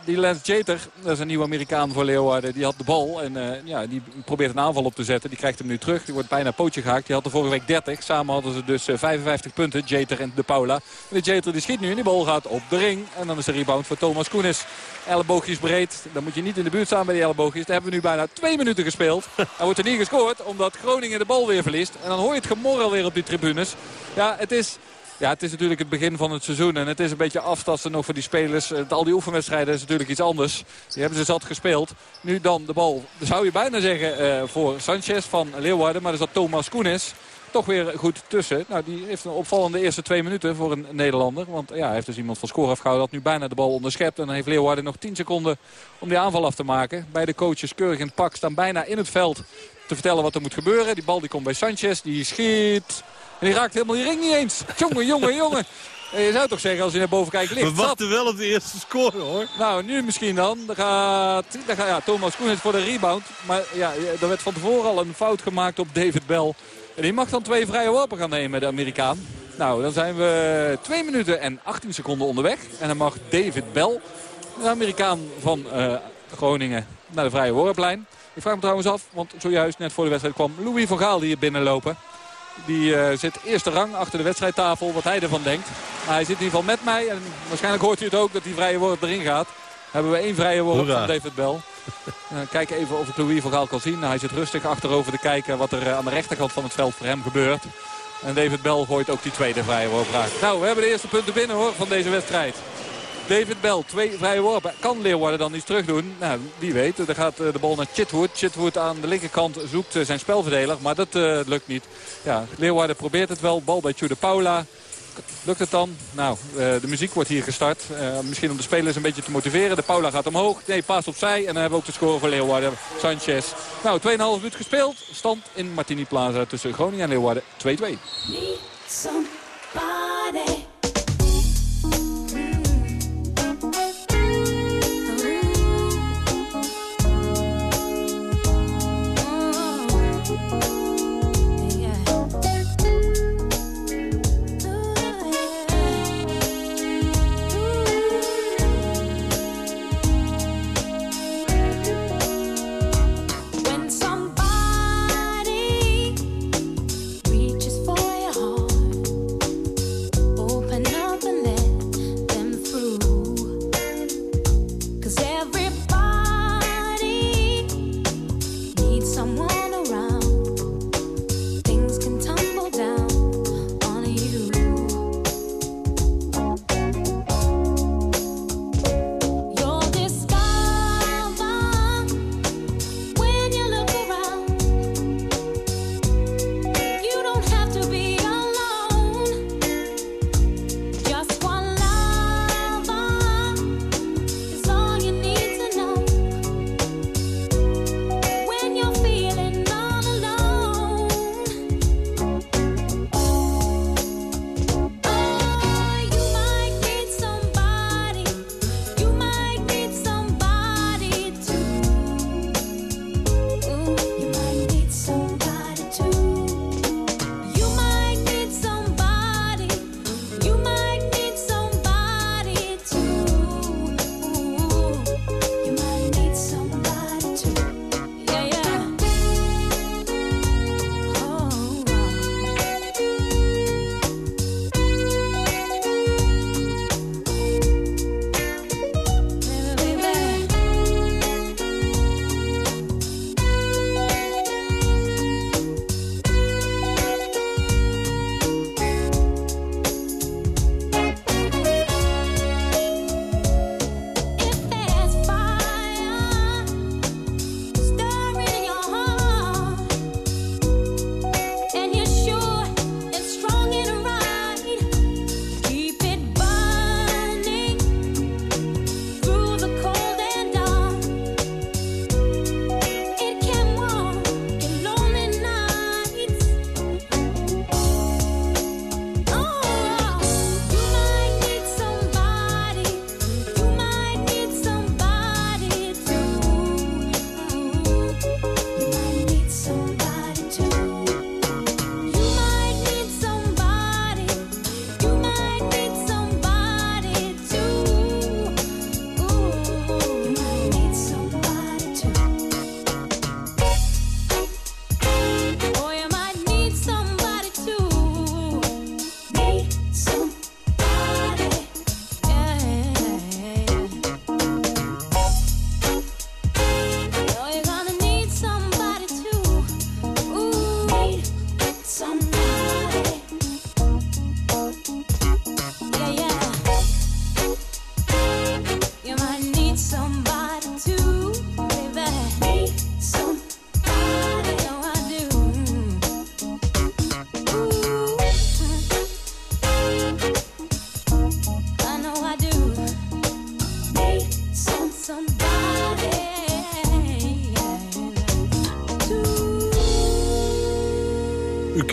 die Lance Jater, dat is een nieuwe Amerikaan voor Leeuwarden, die had de bal. En uh, ja, die probeert een aanval op te zetten. Die krijgt hem nu terug. Die wordt bijna pootje gehaakt. Die had de vorige week 30. Samen hadden ze dus uh, 55 punten, Jater en De Paula. En de Jater die schiet nu en die bal gaat op de ring. En dan is de rebound voor Thomas Koenis. Elleboogjes breed. Dan moet je niet in de buurt staan bij die elleboogjes. Daar hebben we nu bijna twee minuten gespeeld. Er wordt er niet gescoord, omdat Groningen de bal weer verliest. En dan hoor je het gemor alweer op die tribunes. Ja, het is... Ja, het is natuurlijk het begin van het seizoen. En het is een beetje aftasten nog voor die spelers. Het- Al die oefenwedstrijden is natuurlijk iets anders. Die hebben ze zat gespeeld. Nu dan de bal, zou je bijna zeggen, eh, voor Sanchez van Leeuwarden. Maar er zat Thomas Koenis toch weer goed tussen. Nou, die heeft een opvallende eerste twee minuten voor een Nederlander. Want ja, hij heeft dus iemand van score afgehouden. Dat nu bijna de bal onderschept. En dan heeft Leeuwarden nog 10 seconden om die aanval af te maken. Beide coaches keurig in het pak staan bijna in het veld te vertellen wat er moet gebeuren. Die bal die komt bij Sanchez. Die schiet. En die raakt helemaal die ring niet eens. Jongen, jongen, jongen. Je zou toch zeggen als je naar boven kijkt ligt. We wachten wel op de eerste score hoor. Nou, nu misschien dan. Dan gaat, dan gaat ja, Thomas voor de rebound. Maar ja, er werd van tevoren al een fout gemaakt op David Bell. En die mag dan twee vrije worpen gaan nemen, de Amerikaan. Nou, dan zijn we 2 minuten en 18 seconden onderweg. En dan mag David Bell, de Amerikaan van eh, Groningen, naar de vrije worplijn. Ik vraag me trouwens af, want zojuist net voor de wedstrijd kwam Louis van Gaal hier binnenlopen. Die eh, zit eerste rang achter de wedstrijdtafel, wat hij ervan denkt. Maar hij zit in ieder geval met mij en waarschijnlijk hoort u het ook dat die vrije worp erin gaat. Hebben we één vrije worp Hoera. van David Bell. Uh, kijk even of ik Louis van Gaal kan zien. Nou, hij zit rustig achterover te kijken wat er eh, aan de rechterkant van het veld voor hem gebeurt. En David Bell gooit ook die tweede vrije worp raak. Nou, we hebben de eerste punten binnen hoor van deze wedstrijd. David Bell, twee vrije worpen. Kan Leeuwarden dan iets terug doen? Nou, wie weet. Er gaat eh, de bal naar Chitwood. Chitwood aan de linkerkant zoekt eh, zijn spelverdeler. Maar dat eh, lukt niet. Ja, Leeuwarden probeert het wel. Bal bij Tjude Paula. Lukt het dan? Nou, de muziek wordt hier gestart. Misschien om de spelers een beetje te motiveren. De Paula gaat omhoog. Nee, paas opzij. En dan hebben we ook de score voor Leeuwarden. Sanchez. Nou, 2,5 minuut gespeeld. Stand in Martini Plaza tussen Groningen en Leeuwarden. 2-2.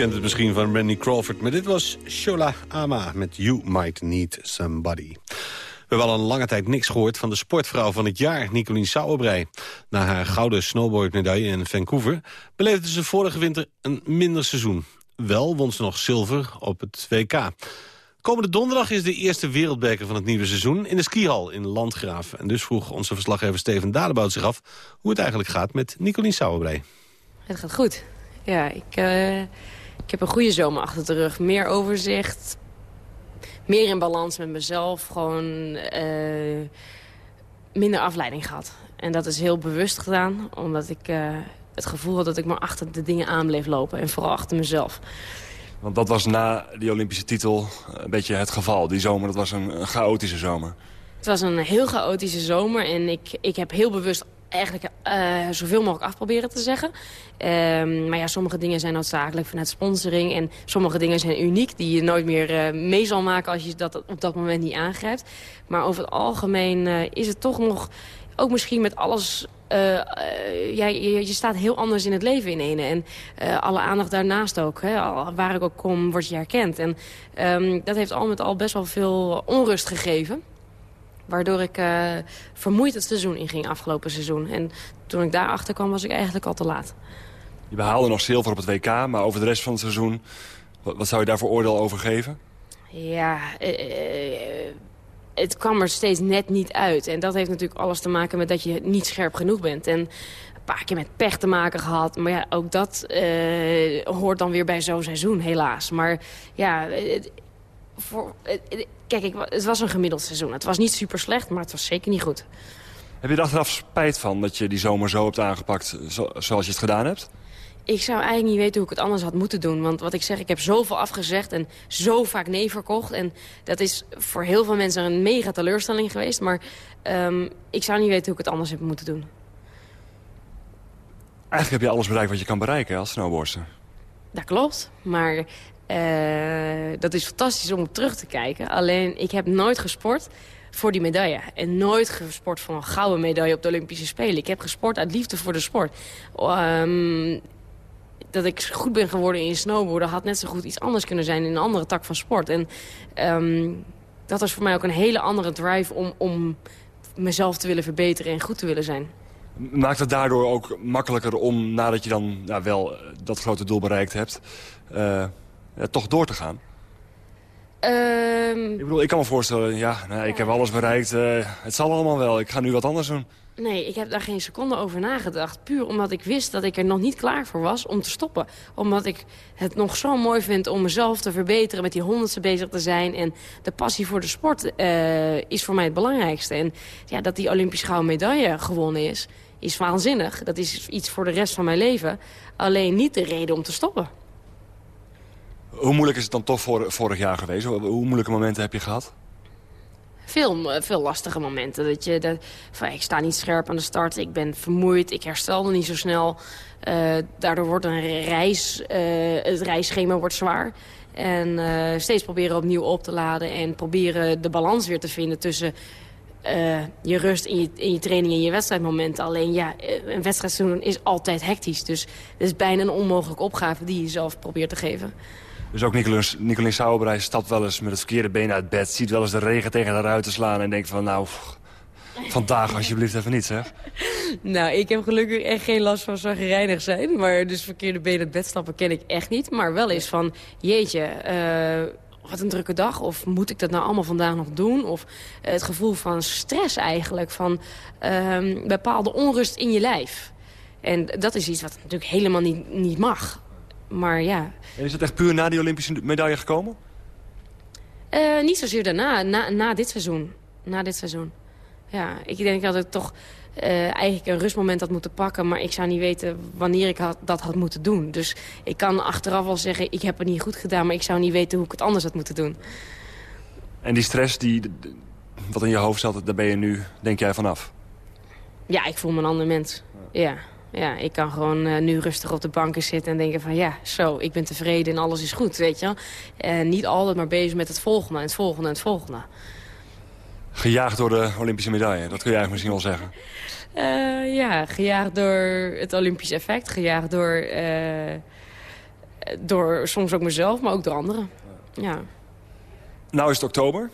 Kent het misschien van Randy Crawford, maar dit was Shola Ama met You Might Need Somebody. We hebben al een lange tijd niks gehoord van de sportvrouw van het jaar, Nicolien Sauerbrei. Na haar gouden snowboardmedaille in Vancouver beleefde ze vorige winter een minder seizoen. Wel won ze nog zilver op het WK. Komende donderdag is de eerste wereldbeker van het nieuwe seizoen in de skihal in Landgraaf. En dus vroeg onze verslaggever Steven Dadebout zich af hoe het eigenlijk gaat met Nicolien Sauerbrei. Het gaat goed. Ja, ik, eh, ik heb een goede zomer achter de rug. Meer overzicht. Meer in balans met mezelf. Gewoon eh, minder afleiding gehad. En dat is heel bewust gedaan. Omdat ik eh, het gevoel had dat ik maar achter de dingen aan bleef lopen. En vooral achter mezelf. Want dat was na die Olympische titel een beetje het geval. Die zomer, dat was een, een chaotische zomer. Het was een heel chaotische zomer. En ik, ik heb heel bewust eigenlijk eh, zoveel mogelijk afproberen te zeggen. Ehm, maar ja, sommige dingen zijn noodzakelijk vanuit sponsoring. En sommige dingen zijn uniek die je nooit meer eh, mee zal maken als je dat op dat moment niet aangrijpt. Maar over het algemeen eh, is het toch nog, ook misschien met alles... ja, je, je staat heel anders in het leven in ene. En alle aandacht daarnaast ook. Hè. Waar ik ook kom, word je herkend. En ehm, dat heeft al met al best wel veel onrust gegeven. Waardoor ik eh, vermoeid het seizoen inging afgelopen seizoen. En toen ik daarachter kwam was ik eigenlijk al te laat. Je behaalde nog zilver op het WK, maar over de rest van het seizoen... wat, wat zou je daar voor oordeel over geven? Ja, eh, eh, het kwam er steeds net niet uit. En dat heeft natuurlijk alles te maken met dat je niet scherp genoeg bent. En een paar keer met pech te maken gehad. Maar ja, ook dat hoort dan weer bij zo'n seizoen, helaas. Maar ja, het- voor, het- het- kijk, ik, het was een gemiddeld seizoen. Het was niet super slecht, maar het was zeker niet goed. Heb je er achteraf spijt van dat je die zomer zo hebt aangepakt zo- zoals je het gedaan hebt? Ik zou eigenlijk niet weten hoe ik het anders had moeten doen. Want wat ik zeg, ik heb zoveel afgezegd en zo vaak nee verkocht. En dat is voor heel veel mensen een mega teleurstelling geweest. Maar ehm, ik zou niet weten hoe ik het anders heb moeten doen. Eigenlijk heb je alles bereikt wat je kan bereiken als snowboardster. Dat klopt, maar eh, dat is fantastisch om terug te kijken. Alleen, ik heb nooit gesport voor die medaille. En nooit gesport voor een gouden medaille op de Olympische Spelen. Ik heb gesport uit liefde voor de sport. Ehm, dat ik goed ben geworden in snowboarden... had net zo goed iets anders kunnen zijn in een andere tak van sport. En ehm, dat was voor mij ook een hele andere drive om, om mezelf te willen verbeteren en goed te willen zijn. Maakt het daardoor ook makkelijker om, nadat je dan nou, wel eh, dat grote doel bereikt hebt... eh, ja, toch door te gaan? Ehm, Ik bedoel, ik kan me voorstellen, ja, nou, ik heb alles bereikt. eh, het zal allemaal wel, ik ga nu wat anders doen. Nee, ik heb daar geen seconde over nagedacht. Puur omdat ik wist dat ik er nog niet klaar voor was om te stoppen. Omdat ik het nog zo mooi vind om mezelf te verbeteren... met die honderdste bezig te zijn. En de passie voor de sport eh, is voor mij het belangrijkste. En ja, dat die Olympisch gouden medaille gewonnen is, is waanzinnig. Dat is iets voor de rest van mijn leven. Alleen niet de reden om te stoppen. Hoe moeilijk is het dan toch voor, vorig jaar geweest? Hoe, moeilijke momenten heb je gehad? Veel, eh, veel lastige momenten. Dat je, dat, van, ik sta niet scherp aan de start, ik ben vermoeid, ik herstel niet zo snel. Eh, daardoor wordt een reis, eh, het reisschema wordt zwaar. En steeds proberen opnieuw op te laden en proberen de balans weer te vinden tussen je rust in je, in je training en je wedstrijdmomenten. Alleen ja, een wedstrijdseizoen is altijd hectisch. Dus het is bijna een onmogelijke opgave die je zelf probeert te geven. Dus ook Nicolien Sauerbrei stapt wel eens met het verkeerde been uit bed... ziet wel eens de regen tegen de ruiten slaan en denkt van... nou, pff, vandaag alsjeblieft even niet, zeg. Nou, ik heb gelukkig echt geen last van zagrijnig zijn. Maar dus verkeerde benen het bed stappen ken ik echt niet. Maar wel eens van, jeetje, eh, wat een drukke dag. Of moet ik dat nou allemaal vandaag nog doen? Of het gevoel van stress eigenlijk. Van ehm, bepaalde onrust in je lijf. En dat is iets wat natuurlijk helemaal niet, niet mag. Maar ja, En is het echt puur na die Olympische medaille gekomen? eh, niet zozeer daarna, na, na dit seizoen. Na dit seizoen. Ja, ik denk dat ik toch eh, eigenlijk een rustmoment had moeten pakken... maar ik zou niet weten wanneer ik had, dat had moeten doen. Dus ik kan achteraf wel zeggen, ik heb het niet goed gedaan... maar ik zou niet weten hoe ik het anders had moeten doen. En die stress die, wat in je hoofd zat, daar ben je nu, denk jij, vanaf? Ja, ik voel me een ander mens. Ja, ja ik kan gewoon eh, nu rustig op de banken zitten en denken van... ja, zo, ik ben tevreden en alles is goed, weet je wel. En niet altijd maar bezig met het volgende en het volgende en het volgende. Gejaagd door de Olympische medaille, dat kun je eigenlijk misschien wel zeggen. Eh, ja, gejaagd door het Olympisch effect. Gejaagd door eh, Eh, Door soms ook mezelf, maar ook door anderen. Ja. Nou is het oktober.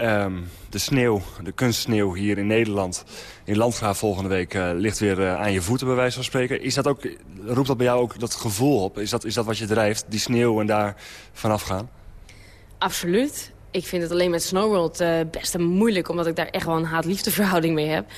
Ehm, de sneeuw, de kunstsneeuw hier in Nederland, in Landgraaf volgende week, eh, ligt weer eh, aan je voeten bij wijze van spreken. Is dat ook, roept dat bij jou ook dat gevoel op? Is dat, is dat wat je drijft, die sneeuw en daar vanaf gaan? Absoluut. Ik vind het alleen met Snowworld eh, best moeilijk... omdat ik daar echt wel een haat-liefde verhouding mee heb.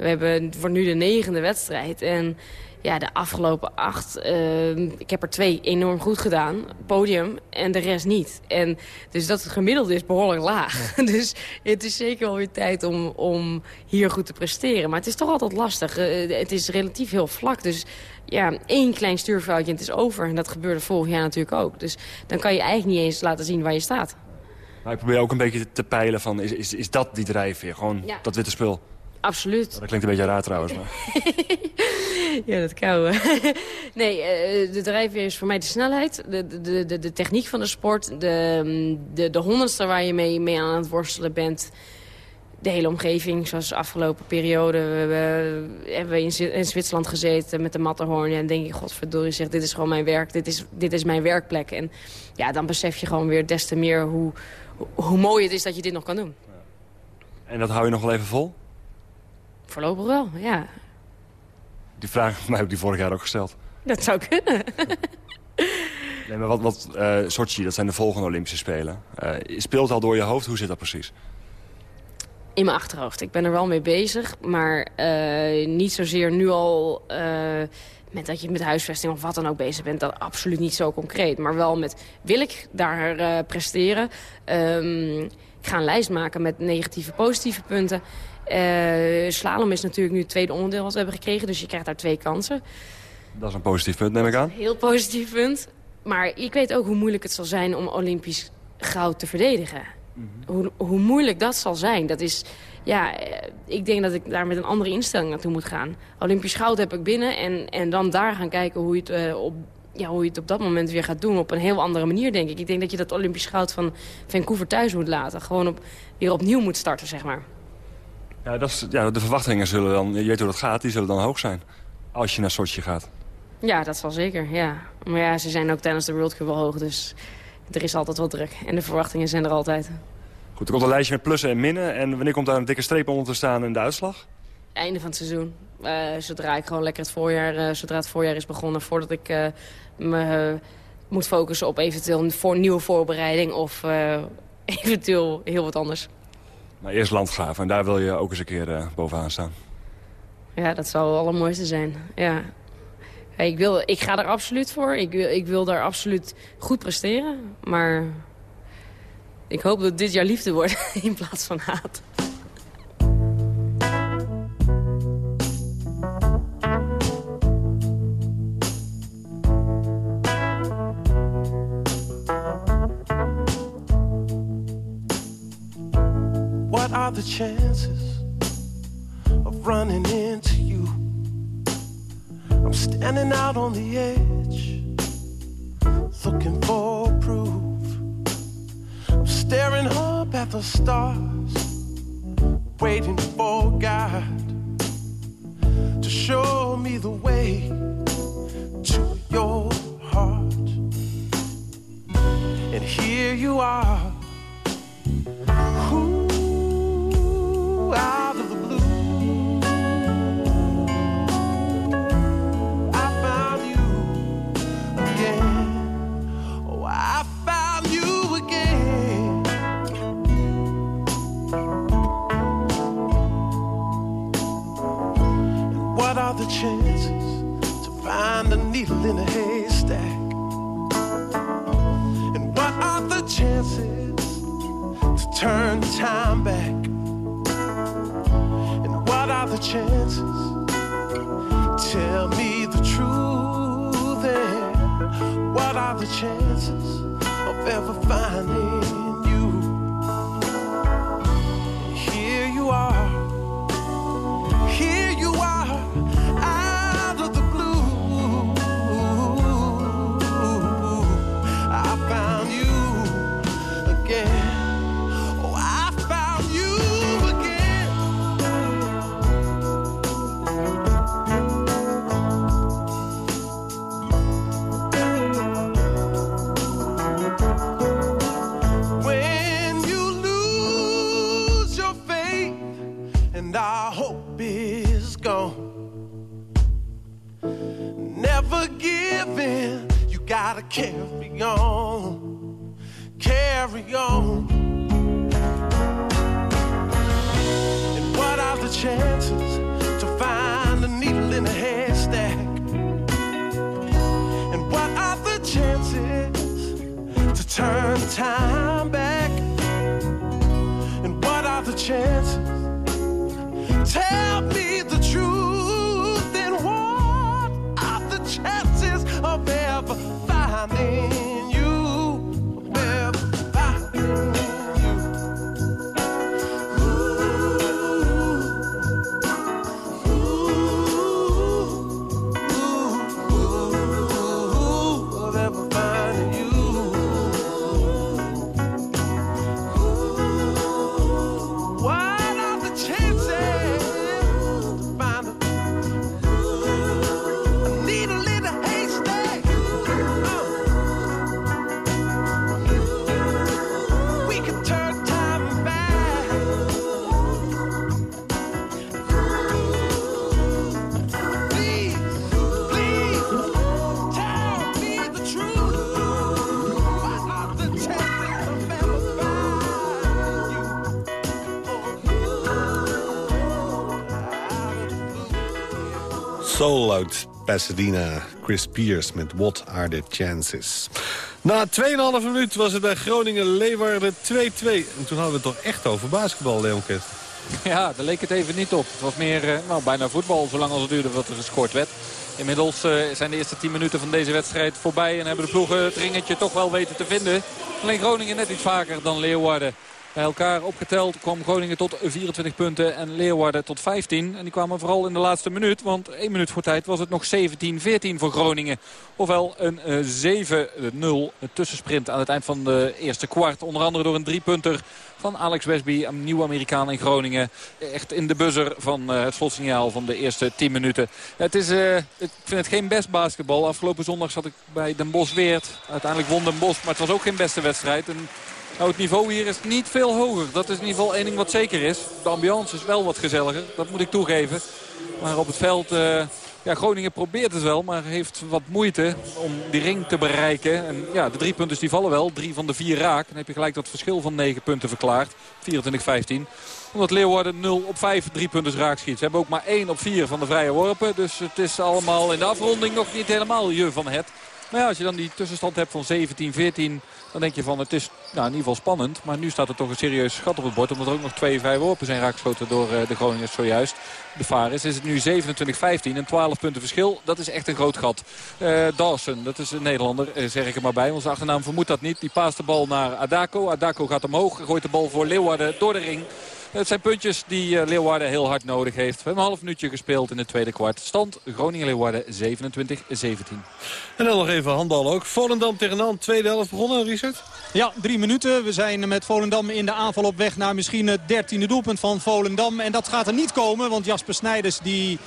We hebben wordt nu de negende wedstrijd. En ja, de afgelopen acht... eh, ik heb er twee enorm goed gedaan. Podium en de rest niet. En dus dat het gemiddelde is behoorlijk laag. dus het is zeker wel weer tijd om, om hier goed te presteren. Maar het is toch altijd lastig. Eh, het is relatief heel vlak. Dus ja, één klein stuurfoutje en het is over. En dat gebeurde vorig jaar natuurlijk ook. Dus dan kan je eigenlijk niet eens laten zien waar je staat. Maar ik probeer ook een beetje te peilen van, is, is, is dat die drijfveer? Gewoon Ja. dat witte spul? Absoluut. Dat klinkt een beetje raar trouwens, maar... Ja, dat kouwen. nee, eh, de drijfveer is voor mij de snelheid, de, de, de, de techniek van de sport, de, de, de honderdste waar je mee, mee aan het worstelen bent. De hele omgeving, zoals de afgelopen periode. We hebben, hebben we in, in Zwitserland gezeten met de Matterhorn. En denk je, godverdorie, zeg, dit is gewoon mijn werk. Dit is, dit is mijn werkplek. En ja, dan besef je gewoon weer des te meer hoe, hoe mooi het is dat je dit nog kan doen. En dat hou je nog wel even vol? Voorlopig wel, ja. Die vraag van mij heb ik die vorig jaar ook gesteld. Dat zou kunnen. Nee, maar wat, wat eh, Sochi, dat zijn de volgende Olympische Spelen. Eh, speelt al door je hoofd? Hoe zit dat precies? in mijn achterhoofd. Ik ben er wel mee bezig, maar eh, niet zozeer nu al met dat je met huisvesting of wat dan ook bezig bent. Dat absoluut niet zo concreet. Maar wel met, wil ik daar presteren? Ehm, ik ga een lijst maken met negatieve, positieve punten. Eh, slalom is natuurlijk nu het tweede onderdeel wat we hebben gekregen. Dus je krijgt daar twee kansen. Dat is een positief punt, neem ik aan. Heel positief punt. Maar ik weet ook hoe moeilijk het zal zijn om Olympisch goud te verdedigen. hoe, hoe moeilijk dat zal zijn. Dat is, ja, eh, ik denk dat ik daar met een andere instelling naartoe moet gaan. Olympisch goud heb ik binnen en, en dan daar gaan kijken hoe je, het, eh, op, ja, hoe je het op dat moment weer gaat doen. Op een heel andere manier, denk ik. Ik denk dat je dat Olympisch goud van Vancouver thuis moet laten. Gewoon op, weer opnieuw moet starten, zeg maar. Ja, dat is, ja, de verwachtingen zullen dan, je weet hoe dat gaat, die zullen dan hoog zijn. Als je naar Sochi gaat. Ja, dat zal zeker, ja. Maar ja, ze zijn ook tijdens de World Cup wel hoog, dus er is altijd wel druk. En de verwachtingen zijn er altijd. Goed, er komt een lijstje met plussen en minnen. En wanneer komt daar een dikke streep onder te staan in de uitslag? Einde van het seizoen. Eh, zodra ik gewoon lekker het voorjaar, eh, zodra het voorjaar is begonnen, voordat ik eh, me moet focussen op eventueel een voor, nieuwe voorbereiding of eventueel heel wat anders. Maar eerst Landgraaf en daar wil je ook eens een keer eh, bovenaan staan. Ja, dat zou het allermooiste zijn. Ja. Ja, ik, wil, ik ga er absoluut voor. Ik wil, ik wil daar absoluut goed presteren. Maar ik hoop dat dit jaar liefde wordt in plaats van haat. Are the chances of running into you? I'm standing out on the edge, looking for proof. I'm staring up at the stars, waiting for God to show me the way to your heart. And here you are. Out Soul uit Pasadena. Chris Pierce met What Are The Chances. Na 2,5 minuut was het bij Groningen-Leeuwarden 2-2. En toen hadden we het toch echt over basketbal, Leon. Ja, daar leek het even niet op. Het was meer eh, nou, bijna voetbal, zolang als het duurde wat er gescoord werd. Inmiddels eh, zijn de eerste 10 minuten van deze wedstrijd voorbij... en hebben de ploegen het ringetje toch wel weten te vinden. Alleen Groningen net iets vaker dan Leeuwarden. Bij elkaar opgeteld kwam Groningen tot 24 punten en Leeuwarden tot 15. En die kwamen vooral in de laatste minuut, want één minuut voor tijd was het nog 17-14 voor Groningen. Ofwel een eh, 7-0 tussensprint aan het eind van de eerste kwart. Onder andere door een driepunter van Alex Westby, een nieuw Amerikaan in Groningen. Echt in de buzzer van eh, het slotsignaal van de eerste 10 minuten. Het is, eh, ik vind het geen best basketbal. Afgelopen zondag zat ik bij Den Bosch Weert. Uiteindelijk won Den Bosch, maar het was ook geen beste wedstrijd. En nou, het niveau hier is niet veel hoger. Dat is in ieder geval één ding wat zeker is. De ambiance is wel wat gezelliger, dat moet ik toegeven. Maar op het veld, eh, ja, Groningen probeert het wel, maar heeft wat moeite om die ring te bereiken. En ja, de drie punten die vallen wel, drie van de vier raak. Dan heb je gelijk dat verschil van negen punten verklaard, 24-15 omdat Leeuwarden 0 op 5 drie punten raak schiet. Ze hebben ook maar 1 op 4 van de vrije worpen. Dus het is allemaal in de afronding nog niet helemaal je van het. Maar ja, als je dan die tussenstand hebt van 17-14... dan denk je van het is nou, in ieder geval spannend. Maar nu staat er toch een serieus gat op het bord. Omdat er ook nog twee vrije worpen zijn raakgeschoten door eh, de Groningers zojuist. De Faris is het nu 27-15 en 12 punten verschil. Dat is echt een groot gat. Eh, Dawson, dat is een Nederlander, eh, zeg ik er maar bij. Onze achternaam vermoedt dat niet. Die paast de bal naar Adako. Adako gaat omhoog, gooit de bal voor Leeuwarden door de ring. Het zijn puntjes die eh, Leeuwarden heel hard nodig heeft. We hebben een half minuutje gespeeld in het tweede kwart. Stand Groningen-Leeuwarden 27-17. En dan nog even handbal ook. Volendam tegen Nant, tweede helft begonnen, Richard? Ja, drie minuten. We zijn met Volendam in de aanval op weg naar misschien het dertiende doelpunt van Volendam. En dat gaat er niet komen, want Jasper Snijders die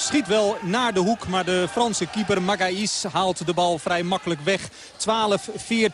schiet wel naar de hoek. Maar de Franse keeper Magaïs haalt de bal vrij makkelijk weg. 12-14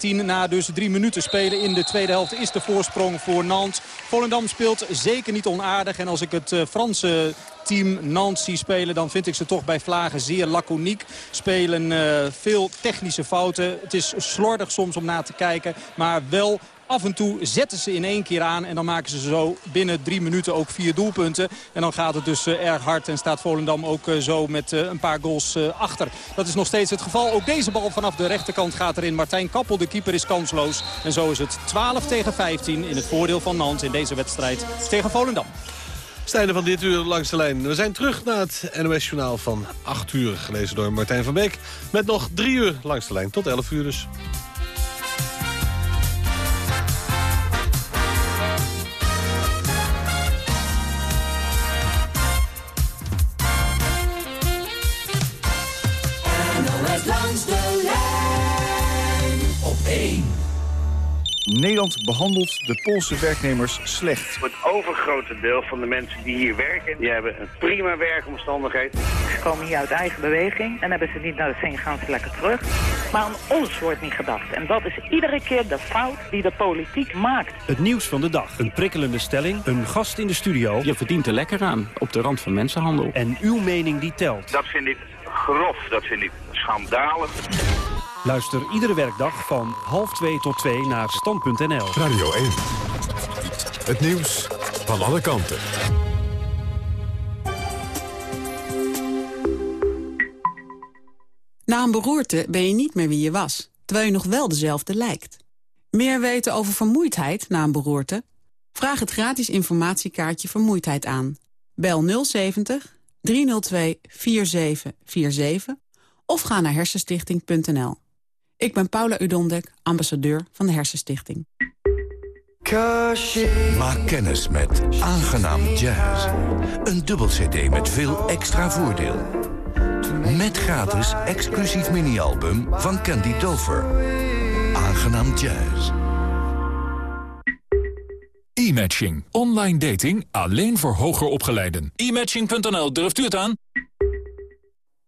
na dus drie minuten spelen in de tweede helft is de voorsprong voor Nantes. Volendam speelt zeker niet onaardig. En als ik het eh, Franse team Nantes zie spelen... dan vind ik ze toch bij Vlagen zeer laconiek. Spelen eh, veel technische fouten. Het is slordig soms om na te kijken. Maar wel Af en toe zetten ze in één keer aan en dan maken ze zo binnen drie minuten ook vier doelpunten. En dan gaat het dus eh, erg hard en staat Volendam ook eh, zo met eh, een paar goals achter. Dat is nog steeds het geval. Ook deze bal vanaf de rechterkant gaat erin. Martijn Kappel, de keeper, is kansloos. En zo is het 12 tegen 15 in het voordeel van Nantes in deze wedstrijd tegen Volendam. Stijden van dit uur langs de lijn. We zijn terug naar het NOS-journaal van 8 uur, gelezen door Martijn van Beek. Met nog 3 uur langs de lijn, tot 11 uur dus. Nederland behandelt de Poolse werknemers slecht. Het overgrote deel van de mensen die hier werken, die hebben een prima werkomstandigheid. Ze komen hier uit eigen beweging en hebben ze niet naar de zin gaan ze lekker terug. Maar aan ons wordt niet gedacht. En dat is iedere keer de fout die de politiek maakt. Het nieuws van de dag. Een prikkelende stelling. Een gast in de studio. Je verdient er lekker aan. Op de rand van mensenhandel. En uw mening die telt. Dat vind ik grof. Dat vind ik schandalig. Luister iedere werkdag van half 2 tot 2 naar stand.nl. Radio 1. Het nieuws van alle kanten. Na een beroerte ben je niet meer wie je was, terwijl je nog wel dezelfde lijkt. Meer weten over vermoeidheid na een beroerte? Vraag het gratis informatiekaartje Vermoeidheid aan. Bel 070 302 4747 of ga naar hersenstichting.nl. Ik ben Paula Udondek, ambassadeur van de Hersenstichting. Maak kennis met Aangenaam Jazz. Een dubbel cd met veel extra voordeel. Met gratis exclusief mini-album van Candy Dover. Aangenaam Jazz. E-matching. Online dating alleen voor hoger opgeleiden. E-matching.nl, durft u het aan?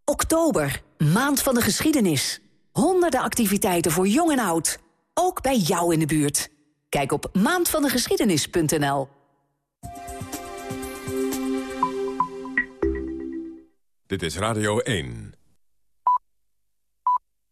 Oktober, maand van de geschiedenis. Honderden activiteiten voor jong en oud. Ook bij jou in de buurt. Kijk op maandvandegeschiedenis.nl. Dit is Radio 1.